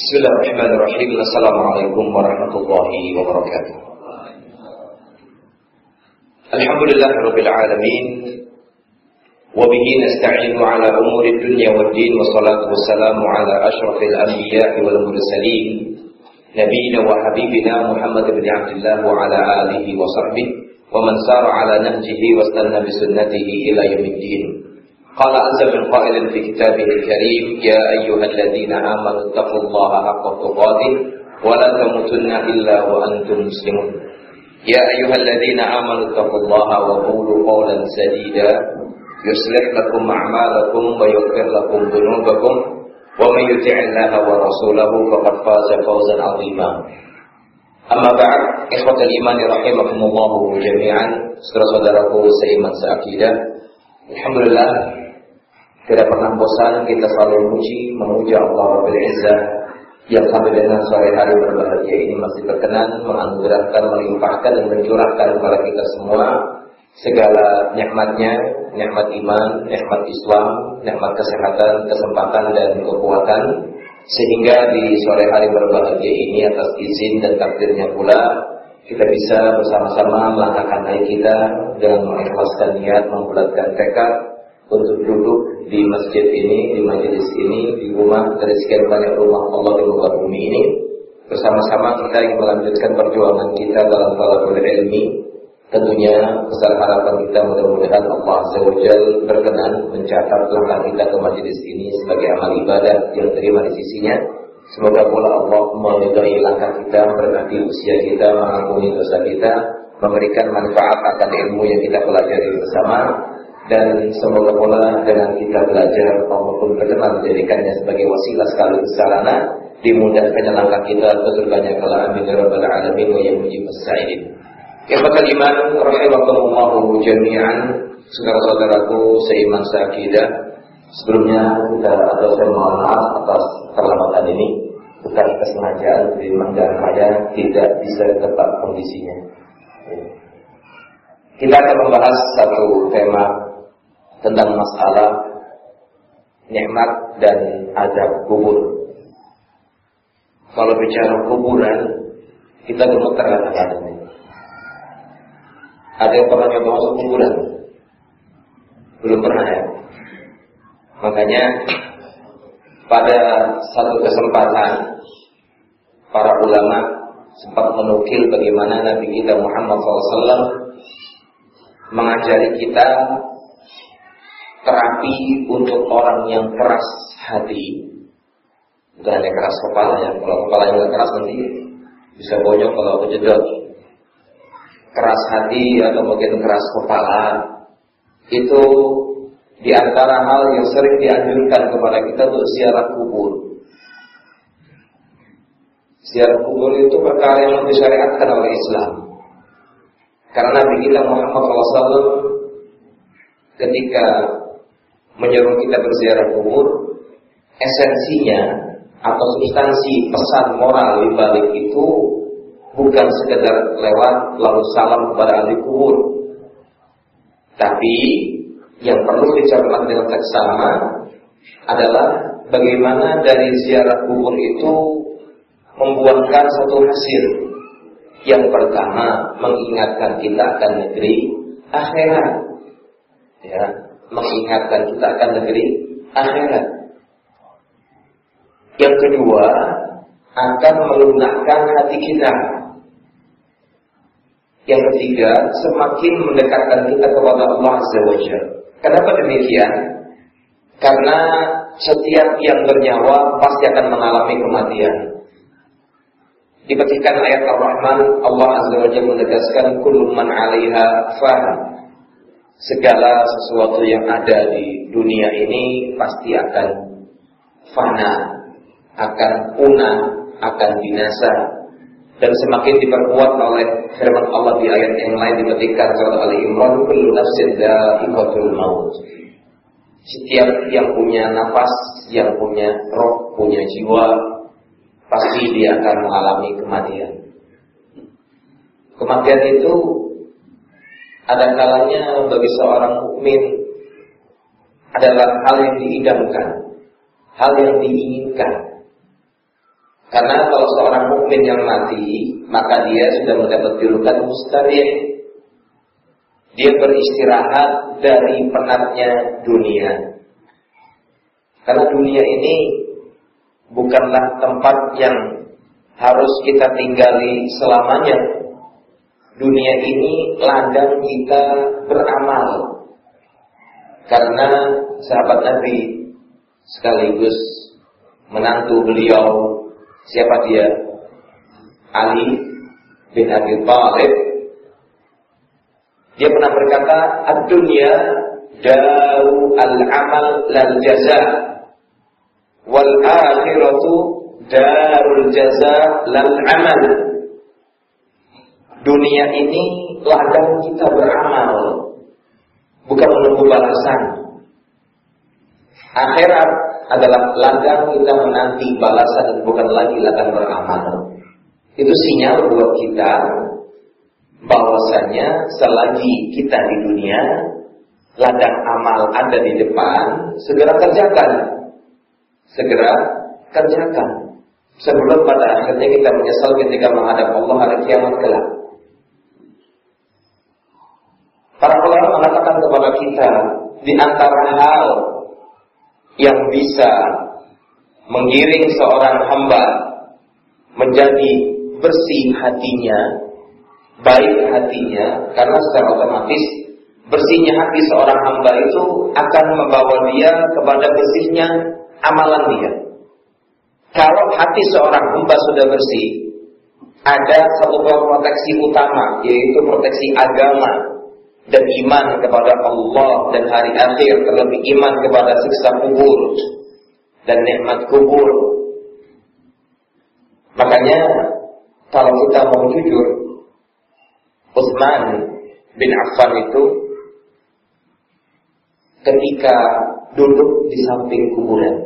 Bismillahirrahmanirrahim. Assalamualaikum warahmatullahi wabarakatuh. Alhamdulillah rabbil alamin. وبه نستعين على أمور الدنيا والدين والصلاة والسلام على أشرف الأنبياء والمرسلين نبينا وحبيبنا محمد بن عبد الله وعلى آله وصحبه ومن سار على نهجه واستنى بسنته إلى يوم الدين. قال عز من قائل في كتابه الكريم يا أيها الذين آمنوا اتقوا الله حق تقاته ولا تموتن إلا وأنتم مسلمون. يا أيها الذين آمنوا اتقوا الله وقولوا قولا سديدا يصلح لكم أعمالكم ويغفر لكم ذنوبكم ومن يطع الله ورسوله فقد فاز فوزا عظيما. Amma ba'd, ikhwatul iman rahimakumullah jami'an, saudara-saudaraku seiman seakidah. Alhamdulillah, tidak pernah bosan kita selalu memuji, menguji Allah Rabbil Izzah yang sampai dengan sore hari berbahagia ini masih berkenan menganugerahkan, melimpahkan dan mencurahkan kepada kita semua segala nikmatnya, nikmat iman, nikmat Islam, nikmat kesehatan, kesempatan dan kekuatan sehingga di sore hari berbahagia ini atas izin dan takdirnya pula kita bisa bersama-sama melangkahkan kaki kita dengan mengikhlaskan niat, membulatkan tekad untuk duduk di masjid ini, di majelis ini, di rumah dari sekian banyak rumah Allah di luar bumi ini. Bersama-sama kita ingin melanjutkan perjuangan kita dalam talabul ilmi Tentunya besar harapan kita mudah-mudahan Allah Azza berkenan mencatat langkah kita ke majlis ini sebagai amal ibadah yang terima di sisinya. Semoga pula Allah meridai langkah kita, memberkati usia kita, mengampuni dosa kita, memberikan manfaat akan ilmu yang kita pelajari bersama, dan semoga pula dengan kita belajar Allah pun berkenan menjadikannya sebagai wasilah sekali sarana dimudahkannya langkah kita ke surganya kala amin ya rabbal alamin wa ya mujibas sa'idin. Ikhwatal iman rahimakumullah jami'an saudara-saudaraku seiman seakidah. Sebelumnya kita atau saya mohon maaf atas terlambatan ini bukan kesengajaan dari dan saya tidak bisa tetap kondisinya. Kita akan membahas satu tema tentang masalah nikmat dan azab kubur. Kalau bicara kuburan, kita gemetar kata-katanya. Ada yang pernah nyoba masuk kuburan? Belum pernah ya? Makanya pada satu kesempatan para ulama sempat menukil bagaimana Nabi kita Muhammad SAW mengajari kita terapi untuk orang yang keras hati bukan hanya keras kepala ya kalau kepala yang keras nanti bisa bonyok kalau kejedot keras hati atau mungkin keras kepala itu di antara hal yang sering dianjurkan kepada kita untuk ziarah kubur. Ziarah kubur itu perkara yang disyariatkan oleh Islam. Karena Nabi kita Muhammad SAW ketika menyuruh kita berziarah kubur, esensinya atau substansi pesan moral di balik itu bukan sekedar lewat lalu salam kepada ahli kubur. Tapi yang perlu dicermati dengan seksama adalah bagaimana dari ziarah kubur itu membuahkan satu hasil. Yang pertama mengingatkan kita akan negeri akhirat. Ya, mengingatkan kita akan negeri akhirat. Yang kedua, akan melunakkan hati kita yang ketiga, semakin mendekatkan kita kepada Allah Azza wa Kenapa demikian? Karena setiap yang bernyawa pasti akan mengalami kematian. Dibacakan ayat Ar-Rahman, Allah Azza wa Jalla menegaskan kullu man 'alaiha fan. Segala sesuatu yang ada di dunia ini pasti akan fana, akan punah, akan binasa, dan semakin diperkuat oleh firman Allah di ayat yang lain di ketika surat Ali Imran kullu nafsin dha'iqatul maut. Setiap yang punya nafas, yang punya roh, punya jiwa, pasti dia akan mengalami kematian. Kematian itu ada kalanya bagi seorang mukmin adalah hal yang diidamkan, hal yang diinginkan. Karena kalau seorang mukmin yang mati, maka dia sudah mendapat julukan mustarih. Dia beristirahat dari penatnya dunia. Karena dunia ini bukanlah tempat yang harus kita tinggali selamanya. Dunia ini ladang kita beramal. Karena sahabat Nabi sekaligus menantu beliau siapa dia? Ali bin Abi Thalib. Dia pernah berkata, "Ad-dunya daru al-amal lal jaza wal akhiratu darul jaza lal amal." Dunia ini ladang kita beramal, bukan menunggu balasan. Akhirat adalah ladang kita menanti balasan bukan lagi ladang beramal. Itu sinyal buat kita bahwasanya selagi kita di dunia ladang amal ada di depan, segera kerjakan. Segera kerjakan. Sebelum pada akhirnya kita menyesal ketika menghadap Allah hari kiamat kelak. Para ulama mengatakan kepada kita di antara hal yang bisa menggiring seorang hamba menjadi bersih hatinya, baik hatinya, karena secara otomatis bersihnya hati seorang hamba itu akan membawa dia kepada bersihnya amalan dia. Kalau hati seorang hamba sudah bersih, ada satu proteksi utama, yaitu proteksi agama dan iman kepada Allah dan hari akhir, terlebih iman kepada siksa kubur dan nikmat kubur. Makanya kalau kita mau jujur, Utsman bin Affan itu ketika duduk di samping kuburan.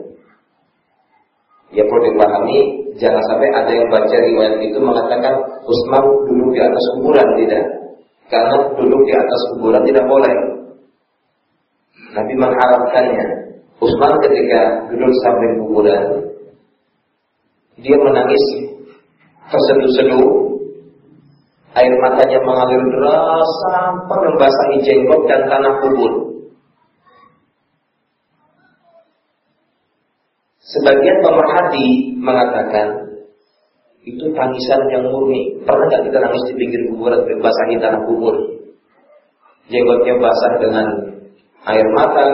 Ya perlu dipahami, jangan sampai ada yang baca riwayat itu mengatakan Utsman duduk di atas kuburan, tidak. Karena duduk di atas kuburan tidak boleh. Nabi mengharapkannya. Utsman ketika duduk samping kuburan, dia menangis terseduh-seduh, air matanya mengalir deras sampai membasahi jenggot dan tanah kubur. Sebagian pemerhati mengatakan itu tangisan yang murni. Pernah nggak kita nangis di pinggir kuburan membasahi tanah kubur? Jenggotnya basah dengan air mata,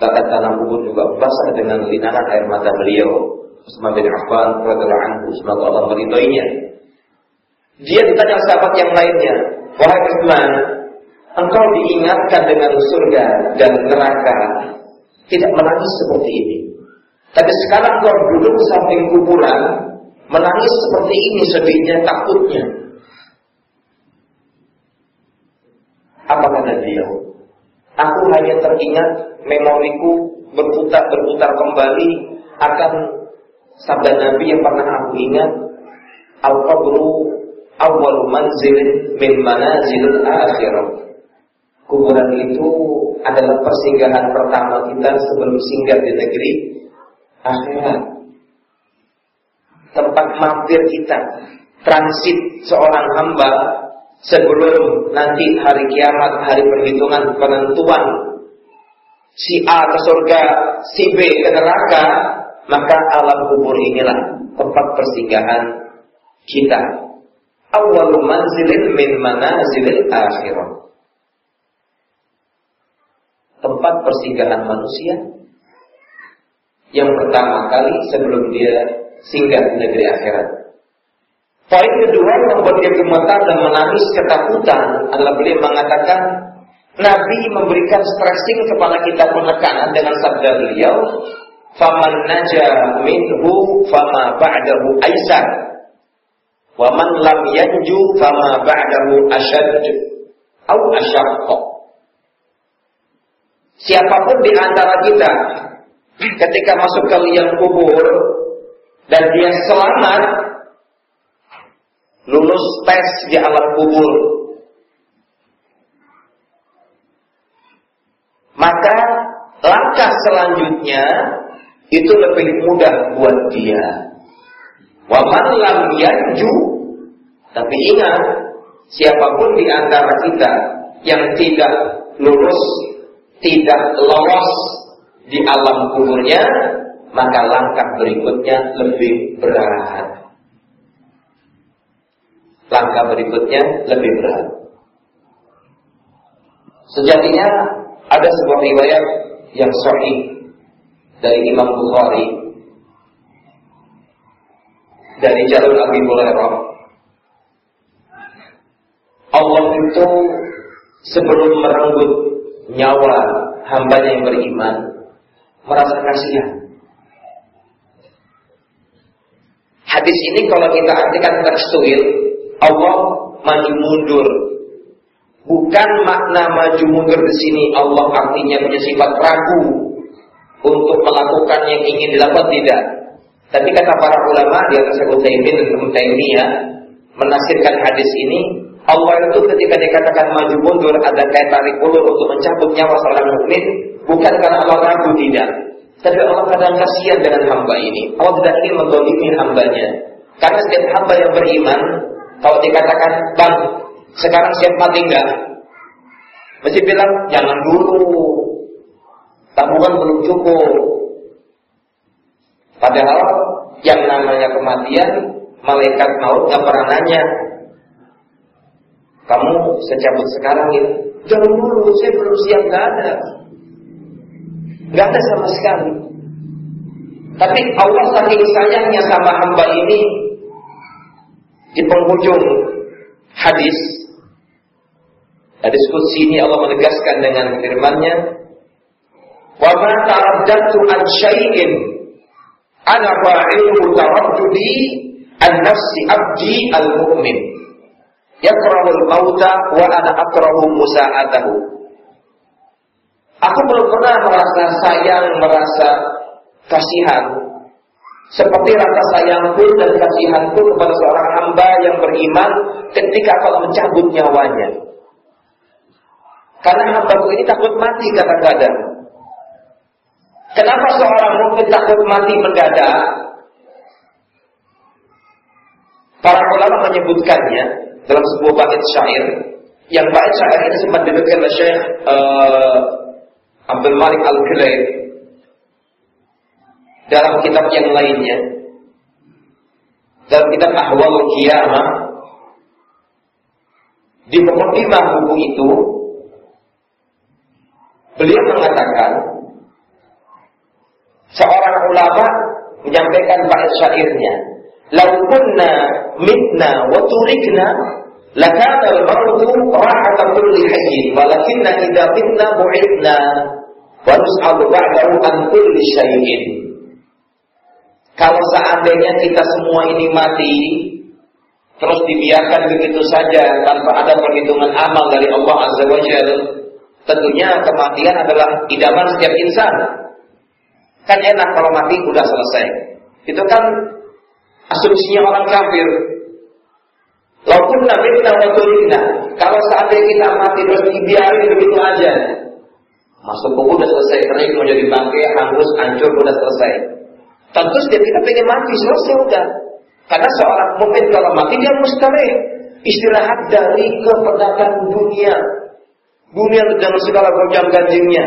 bahkan tanah kubur juga basah dengan linangan air mata beliau. Utsman bin Affan radhiyallahu anhu, semoga Allah meridhoinya. Dia ditanya sahabat yang lainnya, "Wahai Utsman, engkau diingatkan dengan surga dan neraka, tidak menangis seperti ini. Tapi sekarang kau duduk samping kuburan, menangis seperti ini sedihnya, takutnya. Apa kata dia? Aku hanya teringat memoriku berputar berputar kembali akan sabda Nabi yang pernah aku ingat Al-qabru awal manzilin min manazilil akhirah Kuburan itu adalah persinggahan pertama kita sebelum singgah di negeri akhirat Tempat mampir kita Transit seorang hamba Sebelum nanti hari kiamat Hari perhitungan penentuan Si A ke surga Si B ke neraka maka alam kubur inilah tempat persinggahan kita. Awal manzilin min manazilil akhirah. Tempat persinggahan manusia yang pertama kali sebelum dia singgah di negeri akhirat. Poin kedua yang membuat dia gemetar dan menangis ketakutan adalah beliau mengatakan Nabi memberikan stressing kepada kita penekanan dengan sabda beliau faman naja minhu fama ba'dahu aisar wa man lam yanju fama ba'dahu ashad au asyaqqa siapa pun di antara kita ketika masuk ke liang kubur dan dia selamat lulus tes di alam kubur. Maka langkah selanjutnya itu lebih mudah buat dia. Waman lam yanju tapi ingat siapa pun di antara kita yang tidak lulus tidak lolos di alam kuburnya maka langkah berikutnya lebih berat. Langkah berikutnya lebih berat. Sejatinya ada sebuah riwayat yang sahih dari Imam Bukhari dari jalur Abi Hurairah Allah itu sebelum merenggut nyawa hambanya yang beriman merasa kasihan. Hadis ini kalau kita artikan tekstual, Allah maju mundur. Bukan makna maju mundur di sini Allah artinya punya sifat ragu untuk melakukan yang ingin dilakukan tidak. Tapi kata para ulama di atas Utsaimin dan Ibnu Taimiyah menafsirkan hadis ini Allah itu ketika dikatakan maju mundur ada kayak tarik ulur untuk mencabut nyawa seorang mukmin bukan karena Allah ragu tidak. Tapi Allah kadang kasihan dengan hamba ini. Allah tidak ingin mendolimi hambanya. Karena setiap hamba yang beriman, kalau dikatakan, bang, sekarang siap mati enggak? Mesti bilang, jangan dulu. Tabungan belum cukup. Padahal yang namanya kematian, malaikat maut nggak pernah nanya, kamu secabut sekarang ya? Jangan dulu, saya belum siap, nggak ada. Nggak ada sama sekali. Tapi Allah saking sayangnya sama hamba ini di penghujung hadis hadis kudsi ini Allah menegaskan dengan firman-Nya wa ma taraddatu an syai'in ana fa'iluhu taraddudi an nafsi abdi al-mu'min yakrahu al-mauta wa ana akrahu musa'atahu Aku belum pernah merasa sayang, merasa kasihan. Seperti rasa sayangku dan kasihanku kepada seorang hamba yang beriman ketika kalau mencabut nyawanya. Karena hambaku ini takut mati kadang-kadang. Kenapa seorang mungkin takut mati mendadak? Para ulama menyebutkannya dalam sebuah bait syair yang bait syair ini sempat diberikan oleh Syekh uh, Abdul Malik Al-Kilaib dalam kitab yang lainnya. Dalam kitab Ahwal Qiyamah. Di mukadimah buku itu beliau mengatakan seorang ulama menyampaikan bait syairnya "Lau kunna mitna wa al-mautu rahata kulli hayyin walakinna idza mitna bu'idna wa nus'alu ba'dahu an kulli syai'in." Kalau seandainya kita semua ini mati, terus dibiarkan begitu saja tanpa ada perhitungan amal dari Allah Azza wa Jalla, tentunya kematian adalah idaman setiap insan. Kan enak kalau mati udah selesai. Itu kan asumsinya orang kafir. Laupun nabi kita watulina, kalau seandainya kita mati terus dibiarin begitu aja, masuk kubur udah selesai kering mau jadi bangkai, hangus, hancur udah selesai. Tentu setiap kita pengen mati selesai udah. Karena seorang mukmin kalau mati dia mustahil istirahat dari kepenatan dunia. Dunia dengan segala gonjang ganjingnya.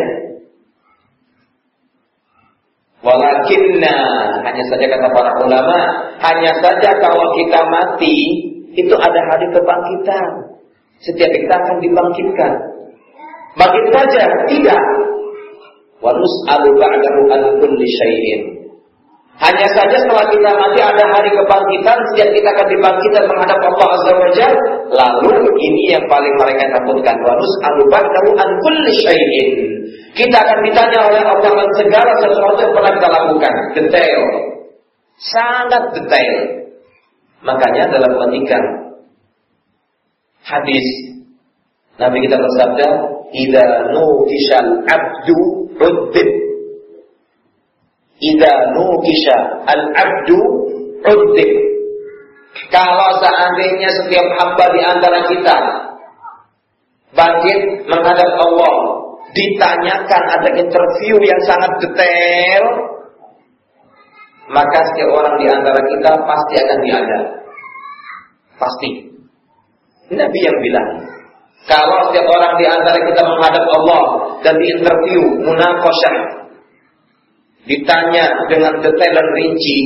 Walakinna hanya saja kata para ulama, hanya saja kalau kita mati itu ada hari kebangkitan. Setiap kita akan dibangkitkan. Bangkit saja tidak. Wa nus'alu ba'dahu an kulli. Hanya saja setelah kita mati ada hari kebangkitan, setiap kita akan dibangkitkan menghadap Allah Azza wa. Lalu ini yang paling mereka takutkan. Wa nus'alu ba'dahu an kulli. Kita akan ditanya oleh Allah segala sesuatu yang pernah kita lakukan. Detail. Sangat detail. Makanya dalam petikan hadis Nabi kita bersabda, "Idza nufishal abdu uddib." Idza nufisha al-abdu uddib. Kalau seandainya setiap hamba di antara kita bangkit menghadap Allah ditanyakan ada interview yang sangat detail, maka setiap orang di antara kita pasti akan diadab. Pasti. Nabi yang bilang, kalau setiap orang di antara kita menghadap Allah dan diinterview, munakosah, ditanya dengan detail dan rinci,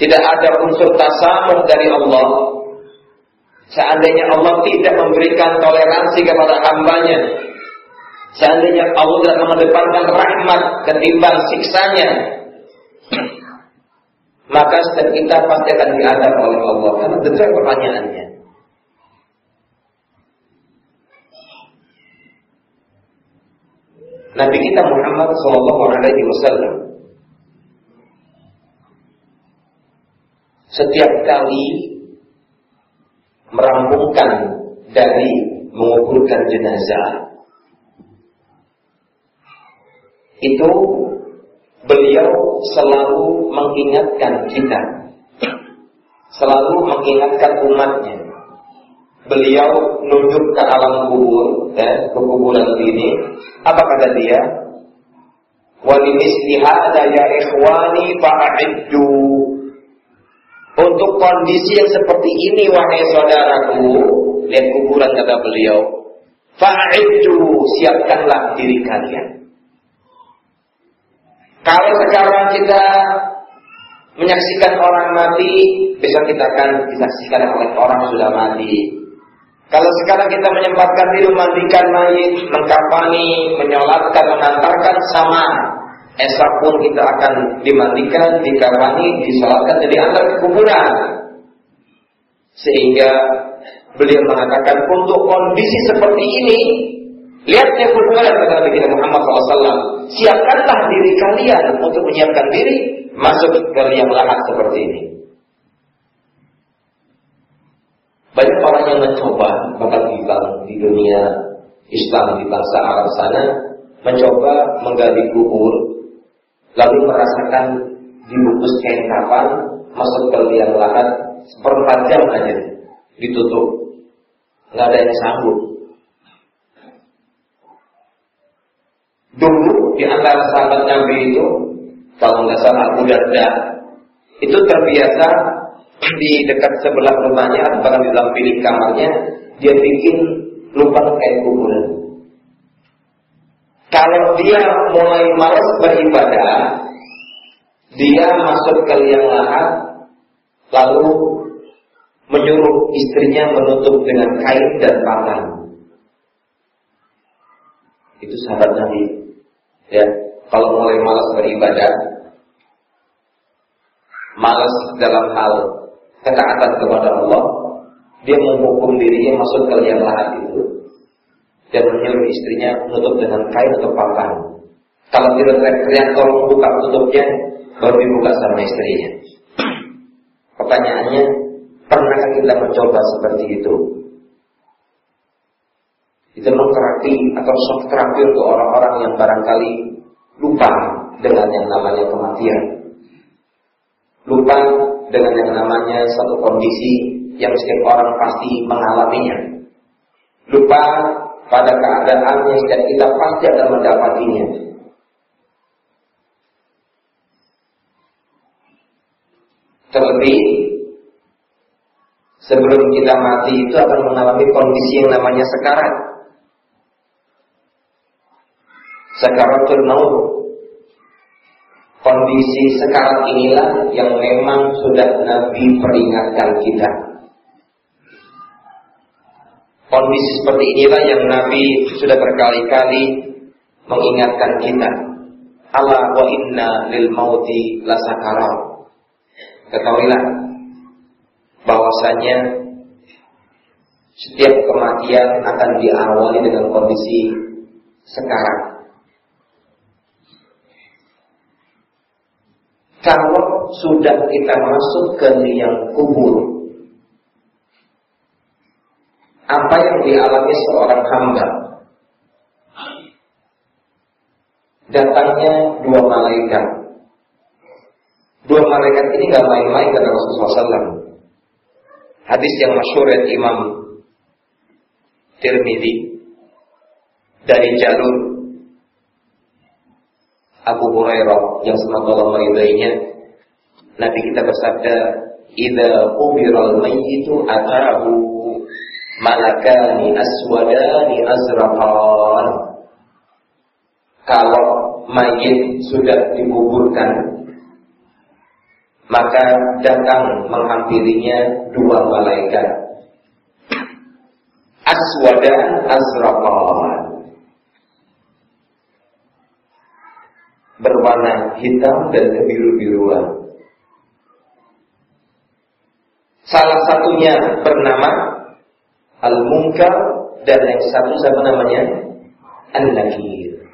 tidak ada unsur tasamuh dari Allah. Seandainya Allah tidak memberikan toleransi kepada hambanya, seandainya Allah tidak mengedepankan rahmat ketimbang siksanya, maka setiap kita pasti akan diadab oleh Allah karena detail pertanyaannya. Nabi kita Muhammad Wasallam setiap kali merampungkan dari menguburkan jenazah itu beliau selalu mengingatkan kita. Selalu mengingatkan umatnya. Beliau nunjuk ke alam kubur ya, ke kuburan ini. Apa kata dia? Walimisli hadza ya ikhwani untuk kondisi yang seperti ini wahai saudaraku lihat kuburan kata beliau. Fa'iddu siapkanlah diri kalian kalau sekarang kita menyaksikan orang mati, besok kita akan disaksikan oleh orang sudah mati. Kalau sekarang kita menyempatkan diri memandikan mayit, mengkapani, menyolatkan, mengantarkan sama. Esok pun kita akan dimandikan, dikapani, disolatkan, jadi antar ke kuburan. Sehingga beliau mengatakan untuk kondisi seperti ini, lihatnya kuburan kata Nabi kita Muhammad SAW. Siapkanlah diri kalian untuk menyiapkan diri masuk ke liang lahat seperti ini. Banyak orang yang mencoba bahkan di, di dunia Islam di bangsa Arab sana mencoba menggali kubur lalu merasakan dibungkus kain kapan masuk ke liang lahat seperempat jam aja ditutup nggak ada yang sanggup dulu di antara sahabat Nabi itu kalau nggak salah Abu itu terbiasa di dekat sebelah rumahnya atau bahkan di dalam bilik kamarnya dia bikin lubang kain kuburan. Kalau dia mulai malas beribadah, dia masuk ke liang lahat lalu menyuruh istrinya menutup dengan kain dan papan. Itu sahabat Nabi. Ya, kalau mulai malas beribadah, malas dalam hal ketaatan kepada Allah, dia menghukum dirinya masuk ke liang lahat itu dan menyuruh istrinya menutup dengan kain atau papan. Kalau tidak teriak-teriak tolong buka tutupnya, baru dibuka sama istrinya. Pertanyaannya, pernahkah kita mencoba seperti itu? Itu mengterapi atau soft terapi untuk orang-orang yang barangkali lupa dengan yang namanya kematian. Lupa dengan yang namanya satu kondisi yang setiap orang pasti mengalaminya. Lupa pada keadaan yang setiap kita pasti akan mendapatinya. Terlebih sebelum kita mati itu akan mengalami kondisi yang namanya sekarat. Sekaratul maut Kondisi sekarang inilah yang memang sudah Nabi peringatkan kita. Kondisi seperti inilah yang Nabi sudah berkali-kali mengingatkan kita. Allah wa inna lil mauti lasakarat. Ketahuilah bahwasanya setiap kematian akan diawali dengan kondisi sekarang. kalau sudah kita masuk ke liang kubur. Apa yang dialami seorang hamba? Datangnya dua malaikat. Dua malaikat ini nggak main-main kata Rasulullah SAW hadis yang masyhur Imam Tirmidzi dari jalur Abu Hurairah yang semoga Allah meridainya Nabi kita bersabda Idza ubiral mayyitu atahu malakani aswadani azraqan. Kalau mayit sudah dikuburkan maka datang menghampirinya dua malaikat. Aswadan azraqan. Berwarna hitam dan kebiru-biruan. Salah satunya bernama Al-Munkar dan yang satu sama namanya An-Nakir.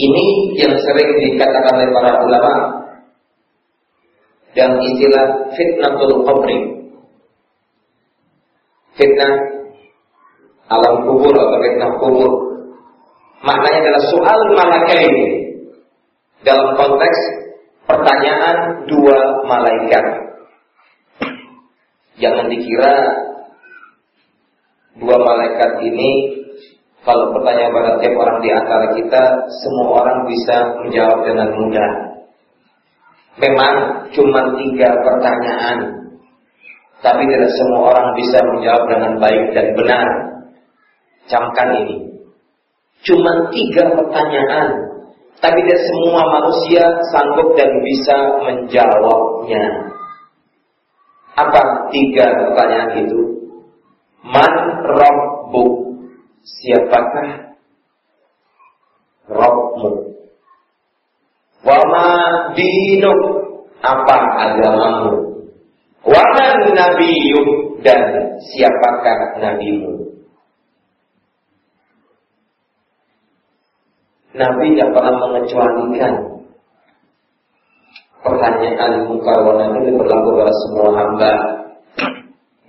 Ini yang sering dikatakan oleh para ulama dan istilah fitnatul qabri. Fitnah alam kubur atau fitnah kubur Maknanya adalah soal malaikat dalam konteks pertanyaan dua malaikat. Jangan dikira dua malaikat ini kalau pertanyaan pada tiap orang di antara kita, semua orang bisa menjawab dengan mudah. Memang cuma tiga pertanyaan, tapi tidak semua orang bisa menjawab dengan baik dan benar. Camkan ini. Cuma tiga pertanyaan. Tapi tidak semua manusia sanggup dan bisa menjawabnya. Apa tiga pertanyaan itu? Man Rabbu Siapakah Rabbmu? Wama dinu Apa agamamu? Waman nabiyuk Dan siapakah nabimu? Nabi tidak pernah mengecualikan pertanyaan muka wa ini berlaku pada semua hamba.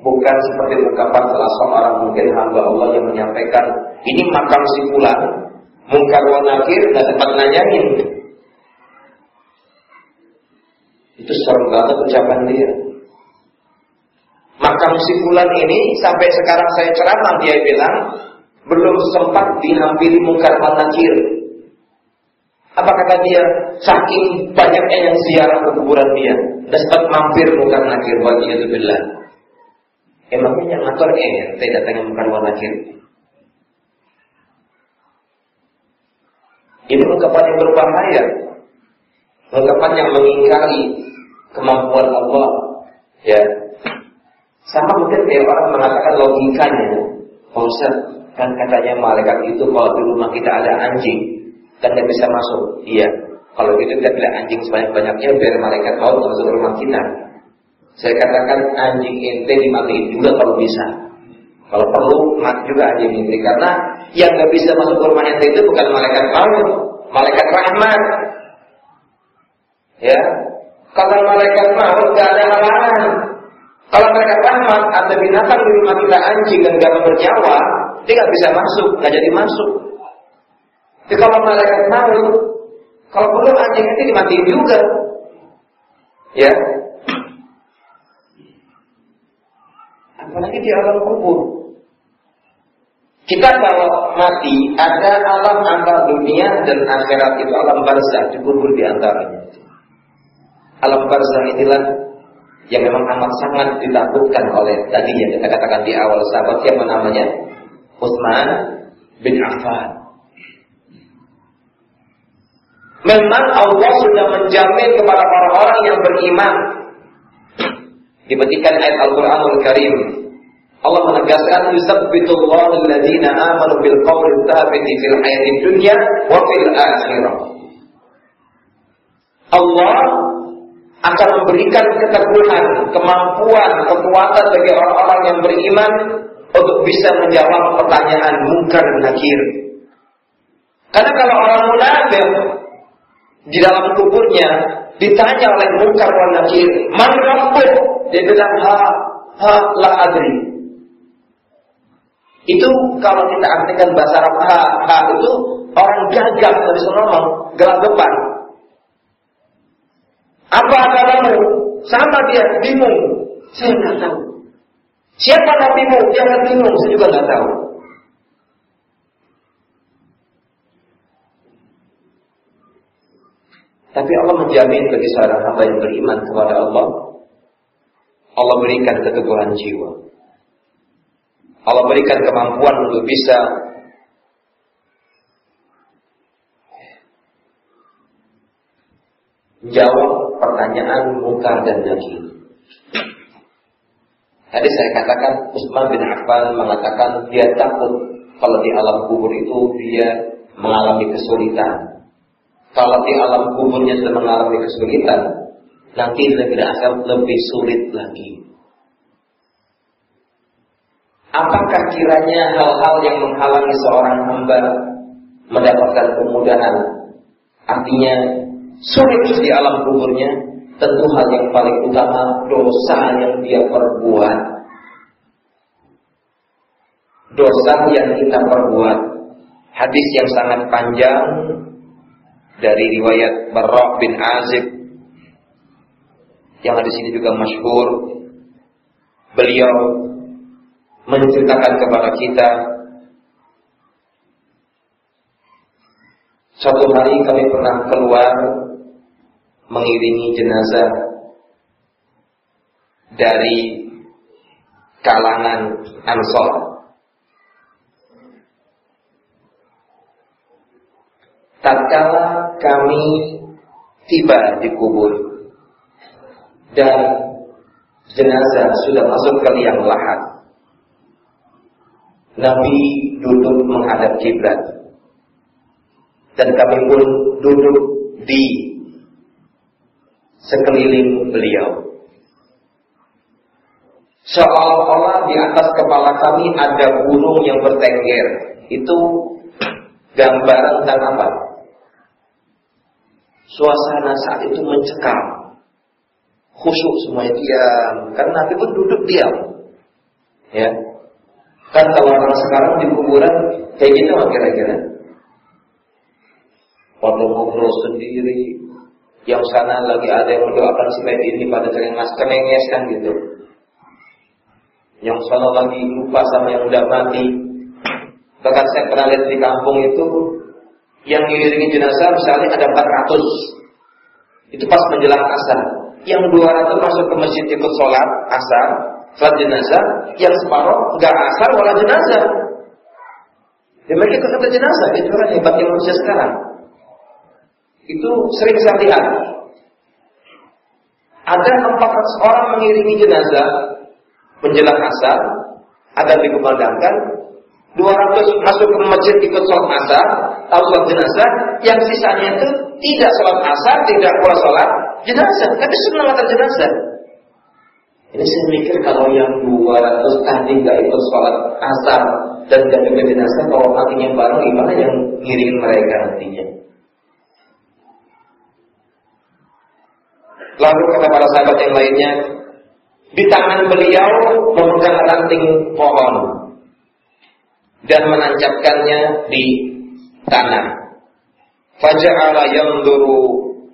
Bukan seperti ungkapan salah seorang mungkin hamba Allah yang menyampaikan ini makam si pulang, mungkar wa nggak sempat nanyain. Itu serem banget ucapan dia. Makam si ini sampai sekarang saya ceramah dia bilang belum sempat dihampiri mungkar wa nakir. Apa kata dia? Saking banyaknya yang ziarah ke kuburan dia. Dan sempat mampir bukan nakir. itu bilang. Emangnya yang ngatur eh, tidak datangnya bukan warna nakir. Ini ungkapan yang berbahaya. Ungkapan yang mengingkari kemampuan Allah. Ya. Sama mungkin kayak orang mengatakan logikanya. Oh, kan katanya malaikat itu kalau di rumah kita ada anjing, tidak bisa masuk. Iya. Kalau gitu kita pilih anjing sebanyak-banyaknya biar malaikat mau masuk ke rumah kita. Saya katakan anjing ente dimatiin juga kalau bisa. Kalau perlu mati juga anjing ente karena yang nggak bisa masuk ke rumah ente itu bukan malaikat maut, malaikat rahmat. Ya, kalau malaikat maut nggak ada halangan. Kalau malaikat rahmat ada binatang di rumah kita anjing dan nggak bernyawa, dia nggak bisa masuk, nggak jadi masuk. Jadi kalau malaikat maut, kalau perlu anjing itu dimatiin juga. Ya. Apalagi di alam kubur. Kita kalau mati ada alam antara dunia dan akhirat itu alam barzah dikubur di antaranya. Alam barzah inilah yang memang amat sangat ditakutkan oleh tadi yang kita katakan di awal sahabat yang namanya Utsman bin Affan. Memang Allah sudah menjamin kepada orang-orang yang beriman. Diberikan ayat Al-Quranul Karim. Allah menegaskan yusabbitullahu alladziina amanu bil qawli tsabiti fil hayatid dunya wa fil akhirah. Allah akan memberikan keteguhan, kemampuan, kekuatan bagi orang-orang yang beriman untuk bisa menjawab pertanyaan mungkar dan nakir. Karena kalau orang munafik di dalam kuburnya ditanya oleh mungkar wa nakir, "Man rabbuk?" Dia bilang, "Ha, ha la adri." Itu kalau kita artikan bahasa Arab ha, ha itu orang gagah dari ngomong, gelagapan. Apa agamamu? Sama dia bingung. Saya nggak tahu. Siapa nabimu? Jangan bingung, saya juga nggak tahu. Tapi Allah menjamin bagi seorang hamba yang beriman kepada Allah, Allah berikan keteguhan jiwa. Allah berikan kemampuan untuk bisa jawab pertanyaan muka dan nakir. Tadi saya katakan Utsman bin Affan mengatakan dia takut kalau di alam kubur itu dia mengalami kesulitan. Kalau di alam kuburnya sudah mengalami kesulitan, nanti lebih asal lebih sulit lagi. Apakah kiranya hal-hal yang menghalangi seorang hamba mendapatkan kemudahan? Artinya sulit di alam kuburnya, tentu hal yang paling utama dosa yang dia perbuat. Dosa yang kita perbuat. Hadis yang sangat panjang dari riwayat Barra bin Azib yang di sini juga masyhur. Beliau menceritakan kepada kita Suatu hari kami pernah keluar mengiringi jenazah dari kalangan Ansor. Tatkala kami tiba di kubur dan jenazah sudah masuk ke liang lahat, Nabi duduk menghadap kiblat dan kami pun duduk di sekeliling beliau. Seolah-olah di atas kepala kami ada gunung yang bertengger. Itu gambaran tentang apa? Suasana saat itu mencekam. Khusyuk semuanya diam. Karena Nabi pun duduk diam. Ya. Kan kalau orang sekarang di kuburan kayak gitu kira-kira. Waktu ngobrol sendiri, yang sana lagi ada yang mendoakan si ini pada cengenges cengenges kan gitu. Yang sana lagi lupa sama yang udah mati. Bahkan saya pernah lihat di kampung itu yang mengiringi jenazah misalnya ada 400. Itu pas menjelang asar. Yang 200 masuk ke masjid ikut sholat asar, sholat jenazah. Yang separuh nggak asar wala jenazah. Ya mereka ikut jenazah, itu kan hebatnya manusia sekarang. Itu sering saya lihat. Ada 400 orang mengiringi jenazah menjelang asar, ada dikumandangkan, 200 masuk ke masjid ikut sholat asar, sholat jenazah, yang sisanya itu tidak sholat asar, tidak pula sholat jenazah, tapi sunnah mata jenazah. Ini saya mikir kalau yang 200 tadi nggak ikut sholat asar dan nggak ikut jenazah, kalau matinya bareng gimana yang ngiringin mereka nantinya? Lalu kata para sahabat yang lainnya, di tangan beliau memegang ranting pohon dan menancapkannya di tanah. Faja'ala yanzuru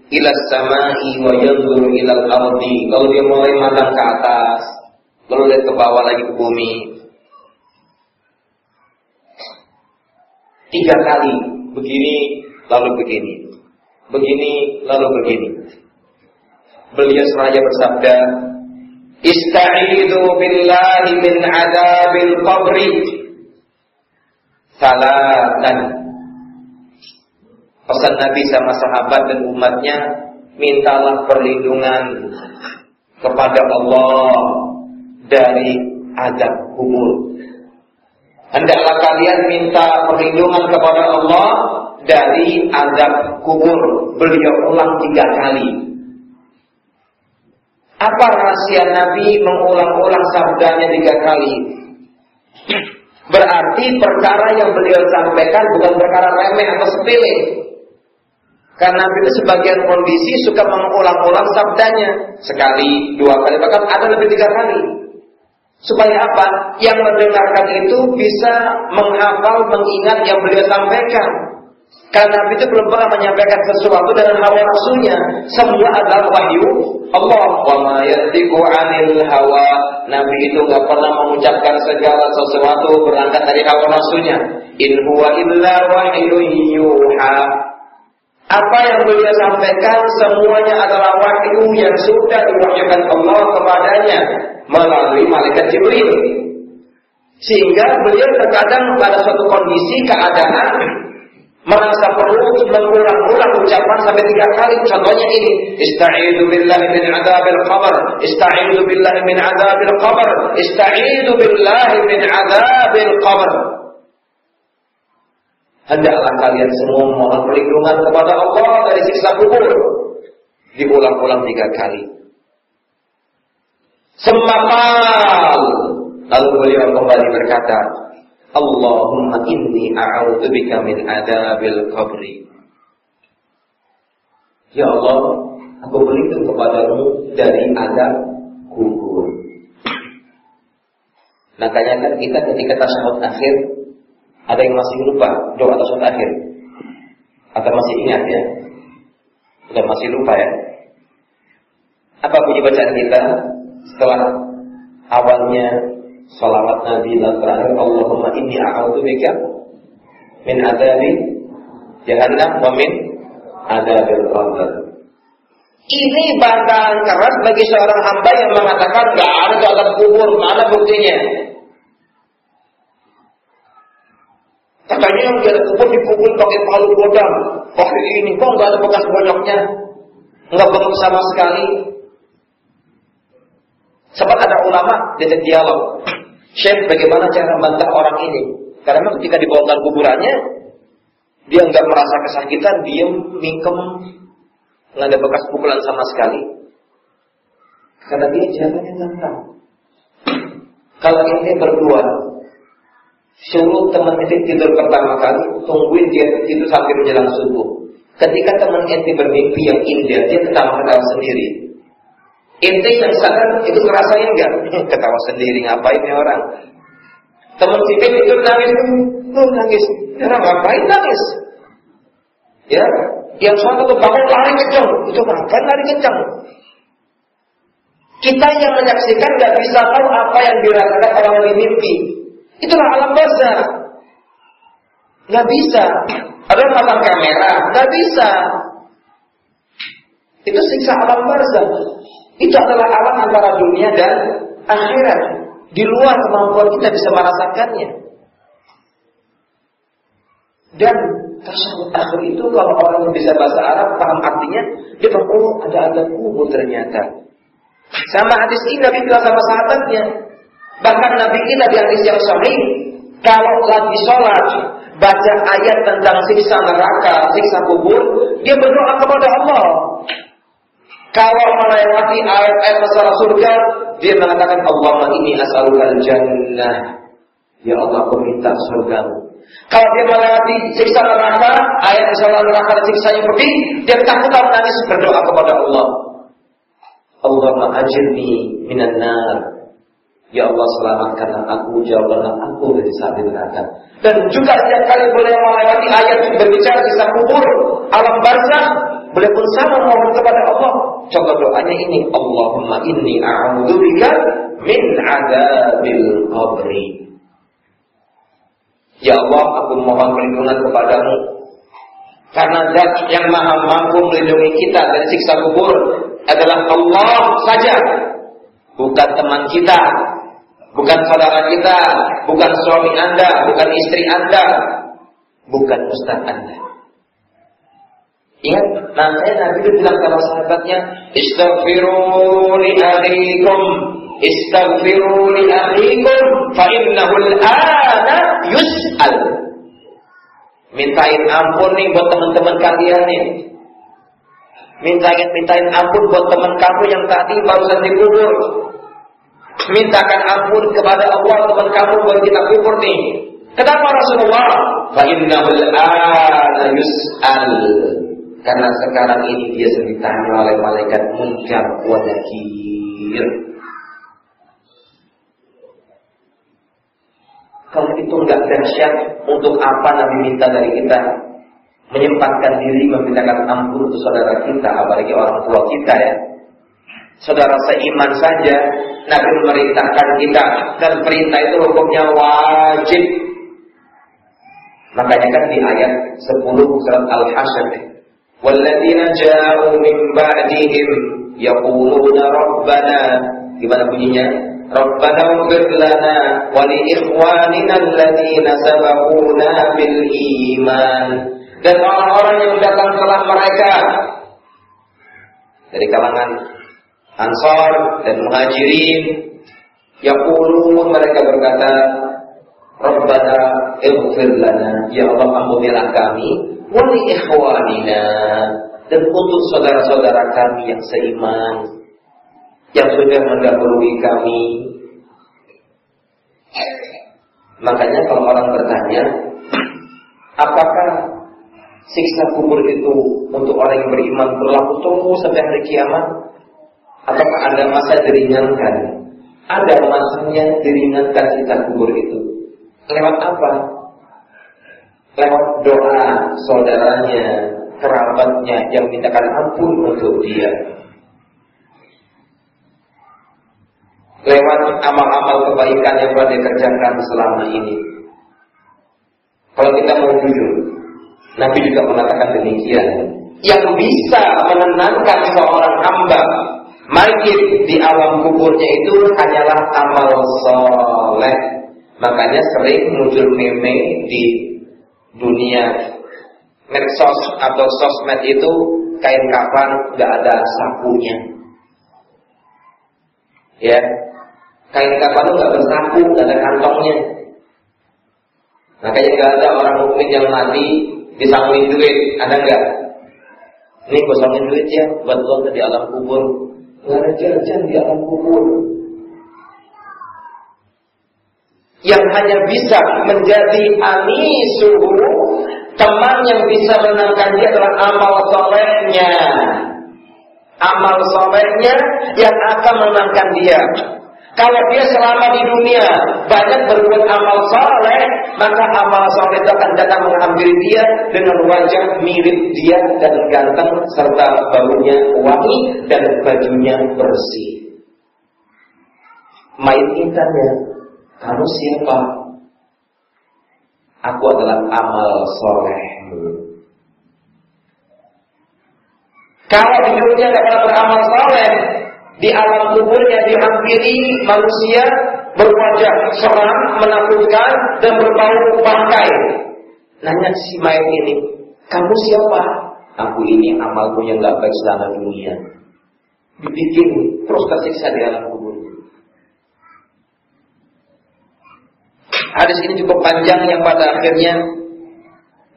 ila samai wa yanzuru ila al-ardi. Lalu dia mulai mandang ke atas, lalu lihat ke bawah lagi ke bumi. Tiga kali begini lalu begini. Begini lalu begini. Beliau seraya bersabda, Ista'idu billahi min adabil qabri Salatan Pesan Nabi sama sahabat dan umatnya Mintalah perlindungan kepada Allah dari azab kubur. Hendaklah kalian minta perlindungan kepada Allah dari azab kubur. Beliau ulang tiga kali. Apa rahasia Nabi mengulang-ulang sabdanya tiga kali? Berarti perkara yang beliau sampaikan bukan perkara remeh atau sepele. Karena itu sebagian kondisi suka mengulang-ulang sabdanya. Sekali, dua kali, bahkan ada lebih tiga kali. Supaya apa? Yang mendengarkan itu bisa menghafal, mengingat yang beliau sampaikan. Karena Nabi itu belum pernah menyampaikan sesuatu dengan hawa nafsunya. Semua adalah wahyu Allah. Wa ma 'anil hawa. Nabi itu nggak pernah mengucapkan segala sesuatu berangkat dari hawa nafsunya. In huwa illa wahyu yuha. Apa yang beliau sampaikan semuanya adalah wahyu yang sudah diwahyukan Allah kepadanya melalui malaikat Jibril. Sehingga beliau terkadang pada suatu kondisi keadaan merasa perlu mengulang-ulang ucapan sampai tiga kali. Contohnya ini, Ista'idu billahi min azabil qabr, Ista'idu billahi min azabil qabr, Ista'idu billahi min azabil qabr. Hendaklah kalian semua mohon perlindungan kepada Allah dari siksa kubur. Diulang-ulang tiga kali. Semakal. Lalu beliau kembali berkata, Allahumma inni a'udzubika min adabil qabri. Ya Allah, aku berlindung kepadamu dari adab kubur. Makanya kan kita ketika tasyahud akhir ada yang masih lupa doa tasyahud akhir atau masih ingat ya? Sudah masih lupa ya? Apa bunyi bacaan kita setelah awalnya salawat Nabi dan terakhir Allahumma inni bika min adabi jahannam wa min adabil qabr. Ini bantahan keras bagi seorang hamba yang mengatakan gak ada azab kubur, mana buktinya? Katanya yang ada kubur dipukul pakai palu godam. Oh ini kok nggak ada bekas bonyoknya? Nggak bengkak sama sekali. Sebab ada ulama diajak dialog. Syekh bagaimana cara membantah orang ini? Karena ketika dibongkar kuburannya, dia nggak merasa kesakitan, diem, mingkem, nggak ada bekas pukulan sama sekali. Karena dia jalannya gampang. Kalau ini berdua, suruh teman ini tidur pertama kali, tungguin dia itu sampai menjelang subuh. Ketika teman ini bermimpi yang indah, dia ketawa-ketawa sendiri. Inti yang sadar itu ngerasain nggak? Ketawa sendiri ngapain nih orang? Teman si itu nangis, oh nangis. Karena ngapain nangis? Ya, yang suatu bangun lari kencang, itu ngapain lari kencang? Kita yang menyaksikan nggak bisa tahu apa yang dirasakan orang yang mimpi. Itulah alam bazar. Nggak bisa. Ada pasang kamera, nggak bisa. Itu siksa alam barzah. Itu adalah alam antara dunia dan akhirat. Di luar kemampuan kita bisa merasakannya. Dan tasawuf akhir itu kalau orang yang bisa bahasa Arab paham artinya, dia tahu oh ada ada kubur ternyata. Sama hadis ini Nabi bilang sama sahabatnya. Bahkan Nabi kita di hadis yang sahih, kalau lagi sholat, baca ayat tentang siksa neraka, siksa kubur, dia berdoa kepada Allah. Kalau melewati ayat-ayat masalah surga, dia mengatakan Allahumma ini as'alukal jannah. Ya Allah, aku minta surgamu. Kalau dia melewati siksa neraka, ayat masalah neraka dan siksa yang pedih, dia takut menangis berdoa kepada Allah. Allahumma ajirni minan nar. Ya Allah selamatkan aku, jauhkanlah aku dari saat neraka. Dan juga setiap kali boleh melewati ayat yang berbicara kisah kubur, alam barzah, boleh pun sama mohon kepada Allah. Coba doanya ini, Allahumma inni a'udzubika min adabil qabri. Ya Allah, aku mohon perlindungan kepadamu karena zat yang maha mampu melindungi kita dari siksa kubur adalah Allah saja. Bukan teman kita, bukan saudara kita, bukan suami Anda, bukan istri Anda, bukan ustaz Anda. Ingat, makanya Nabi itu bilang kepada sahabatnya, Istaghfiru li akhikum, Istaghfiru li akhikum, fa innahu al-ana yus'al. Mintain ampun nih buat teman-teman kalian nih. Mintain mintain ampun buat teman kamu yang tadi barusan dikubur. Mintakan ampun kepada Allah teman kamu buat kita kubur nih. Kenapa Rasulullah? Fa innahu al-ana yus'al. Karena sekarang ini dia sedang ditanya oleh malaikat munkar wa nakir. Kalau itu enggak dahsyat, untuk apa Nabi minta dari kita? menyempatkan diri memintakan ampun untuk saudara kita, apalagi orang tua kita ya. Saudara seiman saja, Nabi memerintahkan kita dan perintah itu hukumnya wajib. Makanya kan di ayat 10 surat Al-Hasyr, "Walladzina ja'u min ba'dihim yaquluna rabbana" Gimana bunyinya? Wa li ikhwanina alladziina sabaquna bil iman. Dan orang-orang yang datang setelah mereka dari kalangan Ansar dan Muhajirin yaqulun mereka berkata Rabbana ighfir lana ya Allah ampunilah kami wa li ikhwanina dan untuk saudara-saudara kami yang seiman yang sudah mendahului kami. Makanya kalau orang bertanya, apakah siksa kubur itu untuk orang yang beriman berlaku terus sampai hari kiamat? Apakah ada masa diringankan? Ada masanya diringankan siksa kubur itu. Lewat apa? Lewat doa saudaranya, kerabatnya yang mintakan ampun untuk dia. lewat amal-amal kebaikan yang telah dikerjakan selama ini. Kalau kita mau jujur, Nabi juga mengatakan demikian. Yang bisa menenangkan seorang hamba mayit di alam kuburnya itu hanyalah amal soleh. Makanya sering muncul meme di dunia medsos atau sosmed itu kain kapan nggak ada sapunya. Ya, Kain kafan itu nggak bersaku, nggak ada kantongnya. Makanya nggak ada orang mukmin yang mati disambungin duit, ada nggak? Ini kosongin duit ya, buat uang di alam kubur. Ada jajan di alam kubur. Yang hanya bisa menjadi anisuhu, teman yang bisa menangkan dia adalah amal solehnya. Amal solehnya yang akan menangkan dia. Kalau dia selama di dunia banyak berbuat amal soleh, maka amal soleh itu akan datang menghampiri dia dengan wajah mirip dia dan ganteng serta baunya wangi dan bajunya bersih. Mayit tanya, kamu siapa? Aku adalah amal solehmu. Kalau di dunia tidak pernah beramal soleh, di alam kuburnya dihampiri manusia berwajah seram, menakutkan dan berbau bangkai. Nanya si mayat ini, kamu siapa? Aku ini amalku yang gak baik selama dunia. Dibikin terus tersiksa di alam kubur. Hadis ini cukup panjang yang pada akhirnya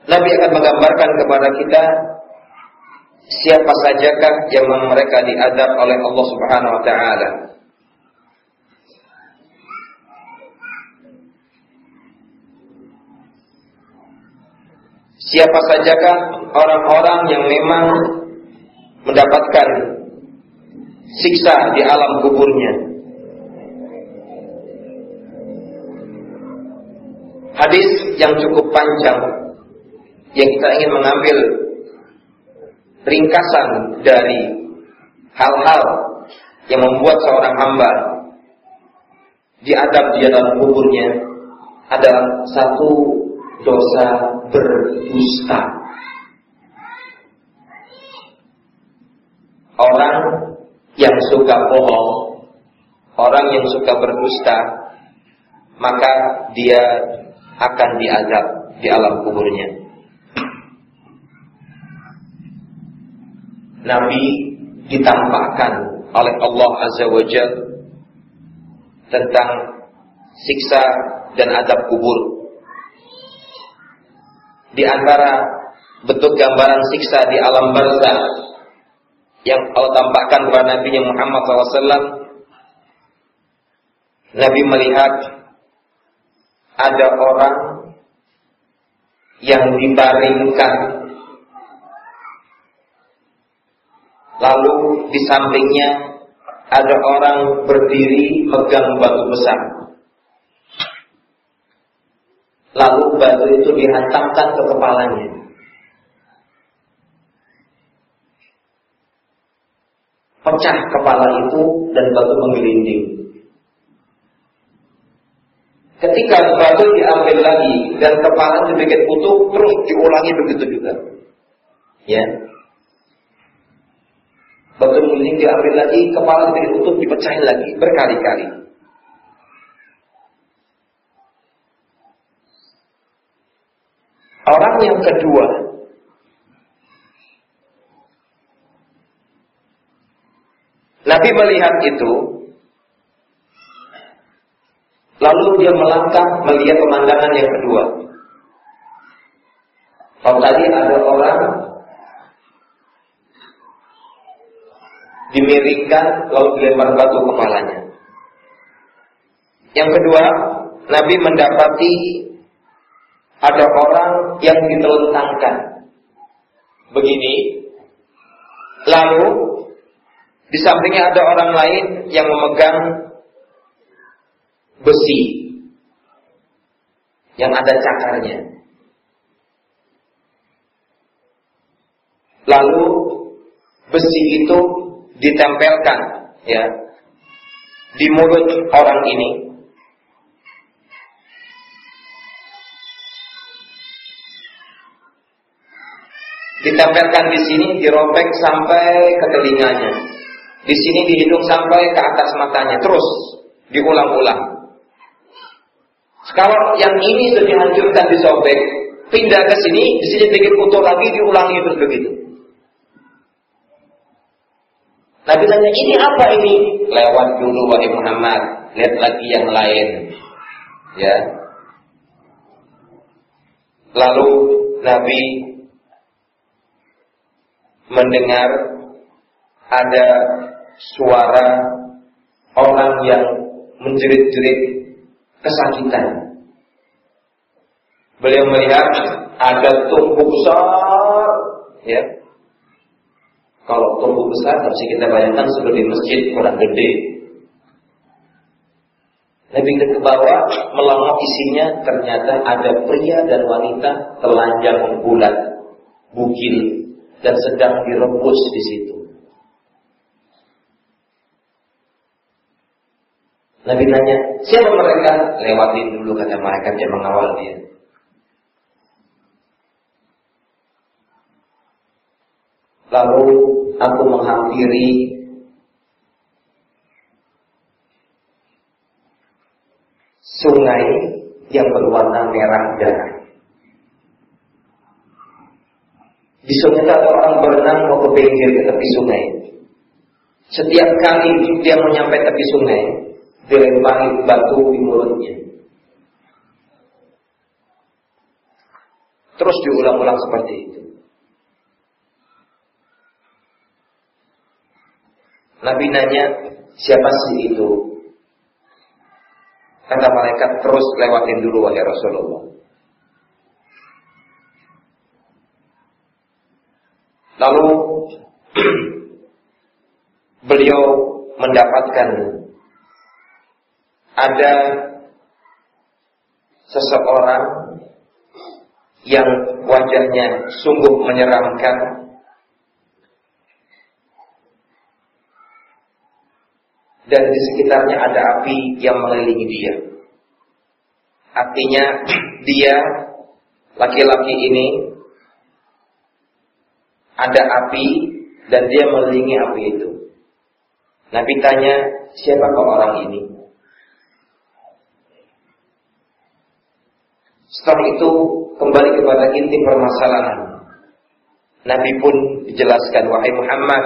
Nabi akan menggambarkan kepada kita siapa sajakah yang mereka diadab oleh Allah Subhanahu wa taala. Siapa sajakah orang-orang yang memang mendapatkan siksa di alam kuburnya? Hadis yang cukup panjang yang kita ingin mengambil ringkasan dari hal-hal yang membuat seorang hamba diadab di dalam kuburnya adalah satu dosa berdusta. Orang yang suka bohong, orang yang suka berdusta, maka dia akan diadab di alam kuburnya. Nabi ditampakkan oleh Allah Azza wa Jal tentang siksa dan adab kubur. Di antara bentuk gambaran siksa di alam barzah yang Allah tampakkan kepada Nabi Muhammad SAW, Nabi melihat ada orang yang dibaringkan Lalu di sampingnya ada orang berdiri megang batu besar. Lalu batu itu dihantamkan ke kepalanya. Pecah kepala itu dan batu menggelinding. Ketika batu diambil lagi dan kepala dibikin utuh, terus diulangi begitu juga. Ya, Batu menggelinding diambil lagi, kepala dibikin utuh, dipecahin lagi berkali-kali. Orang yang kedua Nabi melihat itu Lalu dia melangkah melihat pemandangan yang kedua Kalau tadi ada orang Dimiringkan lalu dilempar batu kepalanya Yang kedua Nabi mendapati ada orang yang ditelentangkan begini, lalu di sampingnya ada orang lain yang memegang besi yang ada cakarnya. Lalu besi itu ditempelkan ya di mulut orang ini ditempelkan di sini, dirobek sampai ke telinganya. Di sini di hidung sampai ke atas matanya, terus diulang-ulang. Kalau yang ini sudah dihancurkan, disobek, pindah ke sini, di sini bikin utuh lagi, diulangi terus begitu. Nabi tanya, ini apa ini? Lewat dulu wahai Muhammad, lihat lagi yang lain. Ya. Lalu Nabi mendengar ada suara orang yang menjerit-jerit kesakitan. Beliau melihat ada tumpuk besar, ya. Kalau tumpuk besar, harus kita bayangkan seperti masjid kurang gede. Nabi ke bawah melongok isinya ternyata ada pria dan wanita telanjang bulat, bukil dan sedang direbus di situ. Nabi nanya, siapa mereka? Lewatin dulu kata mereka yang mengawal dia. Lalu aku menghampiri sungai yang berwarna merah darah. Di sungai itu ada orang berenang mau ke pinggir ke tepi sungai. Setiap kali dia mau nyampe tepi sungai, dilempari batu di mulutnya. Terus diulang-ulang seperti itu. Nabi nanya, siapa sih itu? Kata malaikat, terus lewatin dulu wahai Rasulullah. Lalu beliau mendapatkan ada seseorang yang wajahnya sungguh menyeramkan dan di sekitarnya ada api yang mengelilingi dia. Artinya dia laki-laki ini ada api dan dia melilingi api itu. Nabi tanya, siapa kau orang ini? Setelah itu kembali kepada inti permasalahan. Nabi pun dijelaskan, wahai Muhammad,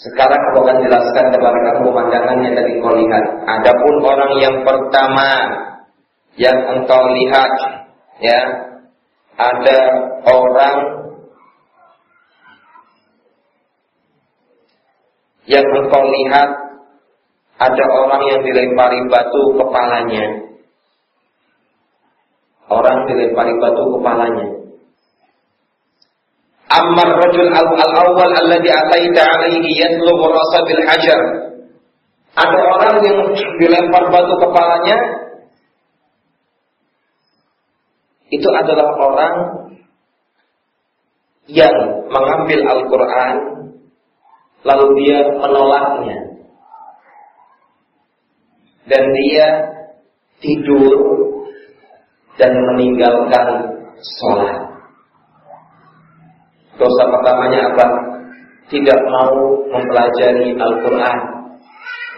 sekarang aku akan jelaskan kepada kamu pemandangannya dari kau lihat. Adapun orang yang pertama yang engkau lihat, ya, ada orang yang engkau lihat ada orang yang dilempari batu kepalanya. Orang dilempari batu kepalanya. Rajul al-awwal alladhi ataita alaihi yatlughu rasa bil hajar. Ada orang yang dilempar batu kepalanya itu adalah orang yang mengambil Al-Quran lalu dia menolaknya dan dia tidur dan meninggalkan sholat. Dosa pertamanya apa? Tidak mau mempelajari Al-Quran,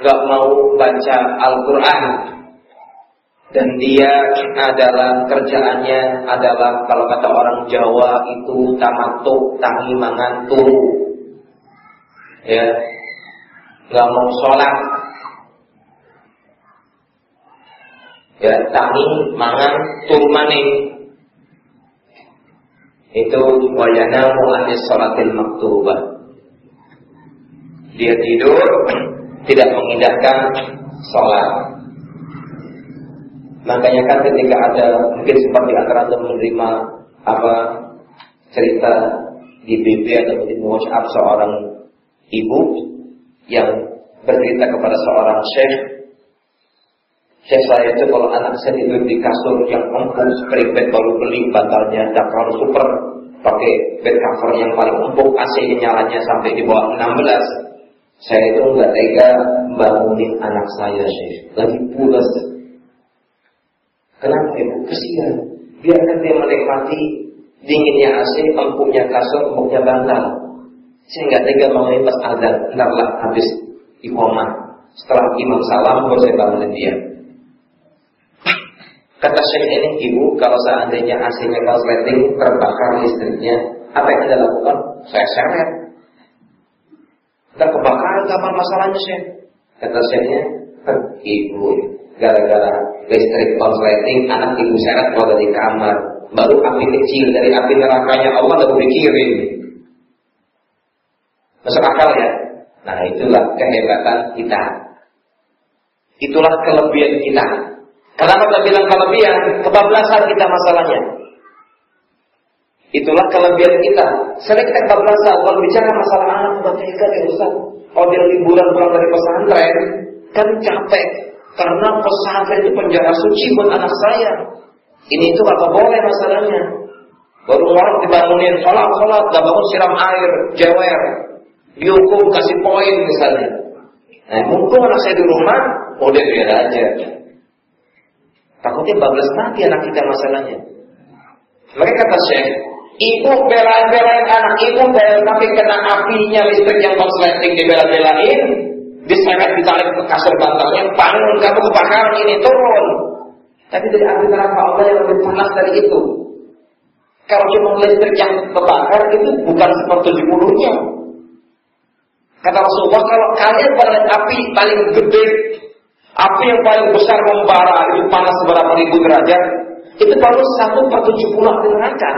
nggak mau baca Al-Quran, dan dia adalah kerjaannya adalah kalau kata orang Jawa itu tamatuk tangi mangan ya. Nggak mau sholat. Ya tangi mangan turu maning itu wayana mu'anis sholatil maktubah. Dia tidur tidak mengindahkan sholat. Makanya kan ketika ada mungkin sempat di antara menerima apa cerita di BB atau di WhatsApp seorang ibu yang bercerita kepada seorang syekh Saya itu kalau anak saya tidur di kasur yang empuk spring bed baru beli bantalnya tak terlalu super pakai bed cover yang paling empuk AC nyalanya sampai di bawah 16 saya itu nggak tega bangunin anak saya Syekh lagi pulas Kenapa ibu? Kesian. Biarkan dia menikmati dinginnya AC, empuknya kasur, empuknya bantal. Saya nggak tega mau pas azan, entarlah habis iqomah. Setelah imam salam, baru saya bangunin dia. Kata Syekh ini, ibu, kalau seandainya AC-nya terbakar listriknya, apa yang anda lakukan? Saya seret. Tak kebakaran, kapan masalahnya Syekh? Kata Syekhnya, ibu, gara-gara listrik konsleting anak ibu seret keluar dari kamar baru api kecil dari api nerakanya Allah lalu dikirim masuk akal ya nah itulah kehebatan kita itulah kelebihan kita kenapa kita bilang kelebihan? Kebablasan kita masalahnya. Itulah kelebihan kita. Sering kita kebablasan. Kalau bicara masalah anak udah tega ya Ustaz. Kalau dia liburan pulang dari pesantren kan capek. Karena pesantren itu penjara suci buat anak saya. Ini itu apa boleh masalahnya. Baru orang dibangunin. Sholat sholat, gak bangun siram air, jewer, dihukum kasih poin misalnya. Nah, mumpung anak saya di rumah, udah biar aja. Takutnya bablas mati anak kita masalahnya. Mereka kata Syekh, ibu belain-belain anak ibu, belain tapi kena apinya listrik yang korsleting dibela-belain, diseret ditarik ke kasur bantalnya, bangun kamu kebakaran ini turun. Tapi dari api neraka Allah yang lebih panas dari itu. Kalau cuma listrik yang kebakar itu bukan sepertujuh puluhnya. Kata Rasulullah, kalau kalian pada api paling gede, api yang paling besar membara itu panas seberapa ribu derajat, itu baru satu per tujuh puluh neraka.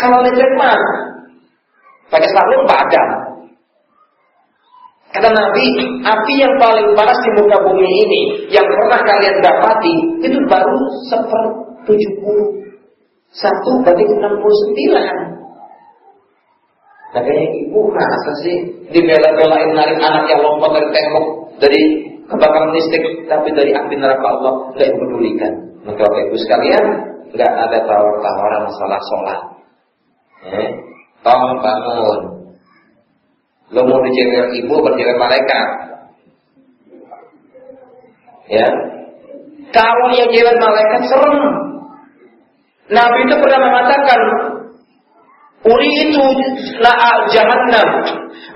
Kalau listrik mah, pakai sarung ada, Kata Nabi, api yang paling panas di muka bumi ini yang pernah kalian dapati itu baru seper tujuh puluh satu banding enam puluh sembilan. Nah kayaknya ibu sih dibela-belain narik anak yang lompat dari tembok dari kebakaran listrik tapi dari api neraka Allah nggak pedulikan. Maka bapak ibu sekalian nggak ada tawar-tawaran masalah sholat. Eh, tolong bangun, Lo mau dijewer ibu berjewer malaikat. Ya. Kalau yang jewer malaikat serem. Nabi itu pernah mengatakan, Uri itu na'a jahannam.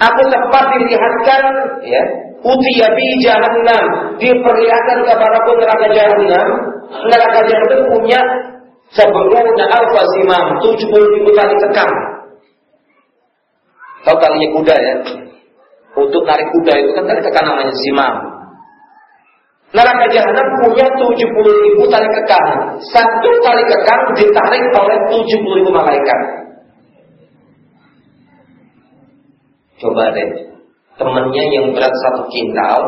Aku tepat dilihatkan, ya, utiya bi jahannam. Diperlihatkan kepadaku neraka jahannam. Neraka jahannam punya sebelumnya alfa zimam, 70 ribu tali kekang. Tahu talinya kuda ya? Untuk tarik kuda itu kan tali kekang namanya zimam. Neraka jahanam punya 70 ribu tali kekang. Satu tali kekang ditarik oleh 70 ribu malaikat. Coba deh, temennya yang berat satu kintal,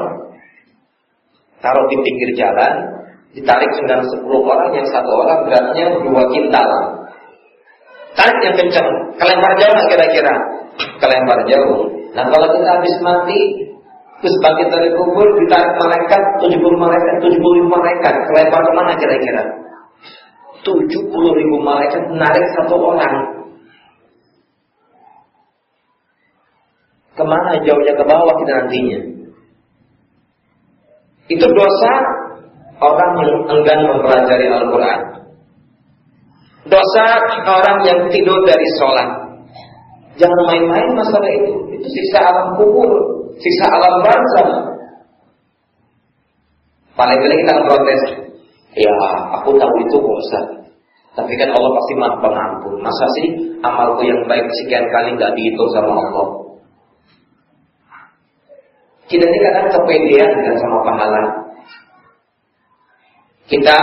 taruh di pinggir jalan, ditarik dengan 10 orang, yang satu orang beratnya dua kintal. Tarik yang kencang, kelempar jauh kira-kira kelempar jauh. Nah kalau kita habis mati, terus bangkit dari kubur, ditarik malaikat, 70 malaikat, 70 ribu malaikat, kelempar ke mana kira-kira? 70 ribu malaikat menarik satu orang. Ke mana jauhnya ke bawah kita nantinya? Itu dosa orang yang enggan mempelajari Al-Quran. Dosa orang yang tidur dari sholat. Jangan main-main masalah itu. Itu sisa alam kubur, sisa alam barzah. Paling kali kita protes. Ya, aku tahu itu Ustaz. Tapi kan Allah pasti maha pengampun. Masa sih amalku yang baik sekian kali nggak dihitung sama Allah? Kita ini kadang kepedean kan sama pahala. Kita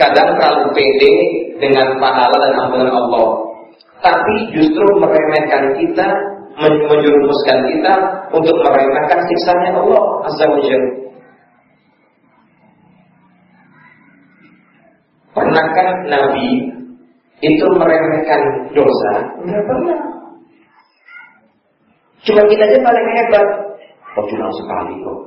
kadang terlalu pede dengan pahala dan ampunan Allah. Tapi justru meremehkan kita, menjerumuskan kita untuk meremehkan siksanya Allah Azza wa Jalla. Pernahkah Nabi itu meremehkan dosa? Tidak pernah. Cuma kita aja paling hebat. Oh sekali kok.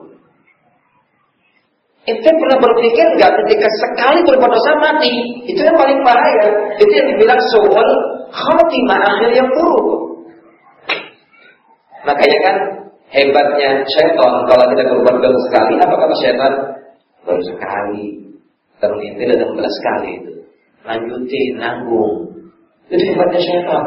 Itu pernah berpikir nggak ketika sekali berbuat mati? Itu yang paling bahaya. Itu yang dibilang soal khatimah akhir yang buruk. Makanya kan hebatnya syaitan kalau kita berbuat dosa sekali, apa kata syaitan? Baru sekali. Terus tidak ada belas sekali itu lanjutin, nanggung. Itu sifatnya syaitan.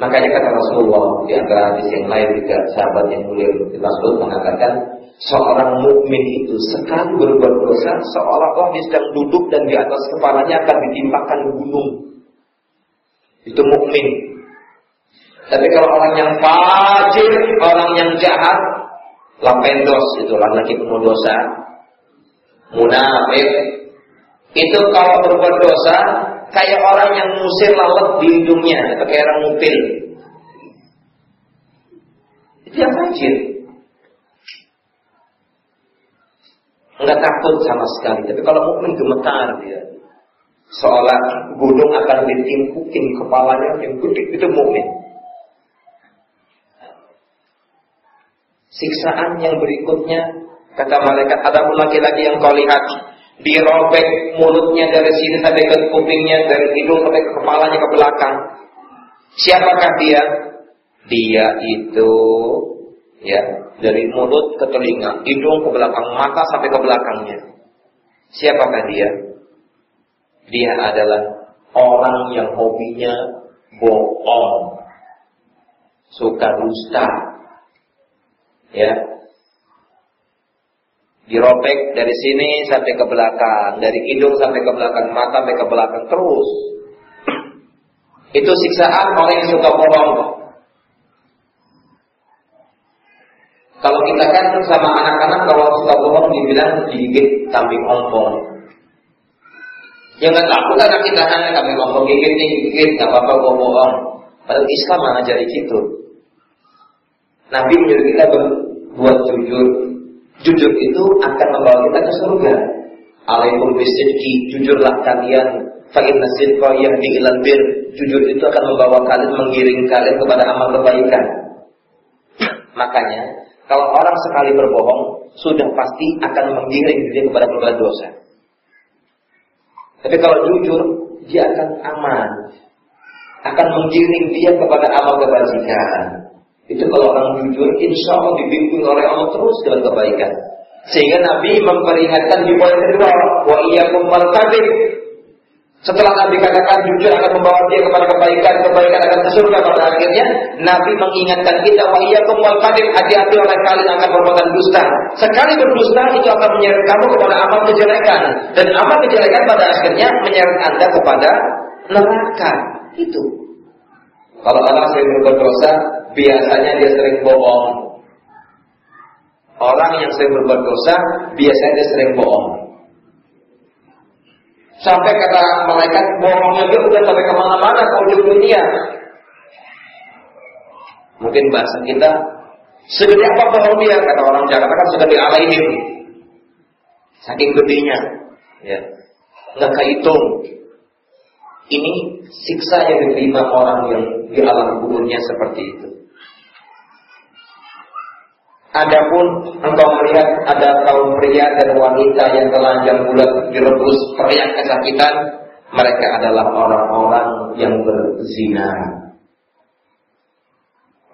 Makanya kata Rasulullah di antara hadis yang lain juga sahabat yang mulia Rasul mengatakan seorang mukmin itu sekali berbuat dosa seolah-olah dia sedang duduk dan di atas kepalanya akan ditimpakan gunung. Itu mukmin. Tapi kalau orang yang fajir, orang yang jahat, lapendos itu laki penuh dosa, munafik, itu kalau berbuat dosa kayak orang yang musir lalat di hidungnya kayak orang ngupil. Itu yang fajir. Enggak takut sama sekali. Tapi kalau mukmin gemetar dia. Seolah gunung akan ditimpukin kepalanya yang gede. Itu mukmin. Siksaan yang berikutnya kata malaikat ada pun laki-laki yang kau lihat dirobek mulutnya dari sini sampai ke kupingnya, dari hidung sampai ke kepalanya ke belakang. Siapakah dia? Dia itu ya dari mulut ke telinga, hidung ke belakang, mata sampai ke belakangnya. Siapakah dia? Dia adalah orang yang hobinya bohong, suka dusta, ya Dirobek dari sini sampai ke belakang, dari hidung sampai ke belakang, mata sampai ke belakang terus. Itu siksaan orang yang suka bohong. Kalau kita kan sama anak-anak kalau suka bohong dibilang gigit kambing ompong. Jangan takut anak kita hanya kambing ompong gigit nih gigit nggak apa-apa bohong. Padahal Islam mengajari gitu. Nabi menyuruh kita berbuat jujur, Jujur itu akan membawa kita ke surga. Alaikum bisidki, jujurlah kalian. Fa'in nasidqa yahdi ilal bir. Jujur itu akan membawa kalian, mengiring kalian kepada amal kebaikan. Makanya, kalau orang sekali berbohong, sudah pasti akan mengiring dia kepada berbuat dosa. Tapi kalau jujur, dia akan aman. Akan mengiring dia kepada amal kebajikan. Itu kalau orang jujur, insya Allah dibimbing oleh Allah terus dengan kebaikan. Sehingga Nabi memperingatkan di poin kedua, wa kumpal kadib. Setelah Nabi katakan jujur akan membawa dia kepada kebaikan, kebaikan akan surga pada akhirnya, Nabi mengingatkan kita, wa kumpal kadib, hati-hati oleh kalian akan berbuatan dusta. Sekali berdusta itu akan menyeret kamu kepada amal kejelekan. Dan amal kejelekan pada akhirnya menyeret anda kepada neraka. Itu. Kalau orang sering berbuat dosa, biasanya dia sering bohong. Orang yang sering berbuat dosa, biasanya dia sering bohong. Sampai kata malaikat, bohongnya dia udah sampai ke mana-mana ke ujung dunia. Mungkin bahasa kita, segede apa bohong dia? Kata orang Jakarta kan sudah dialaihin. Saking gedenya. Ya. Nggak kehitung. Ini siksa yang diterima orang yang di alam kuburnya seperti itu. Adapun engkau melihat ada kaum pria dan wanita yang telanjang bulat direbus teriak kesakitan, mereka adalah orang-orang yang berzina.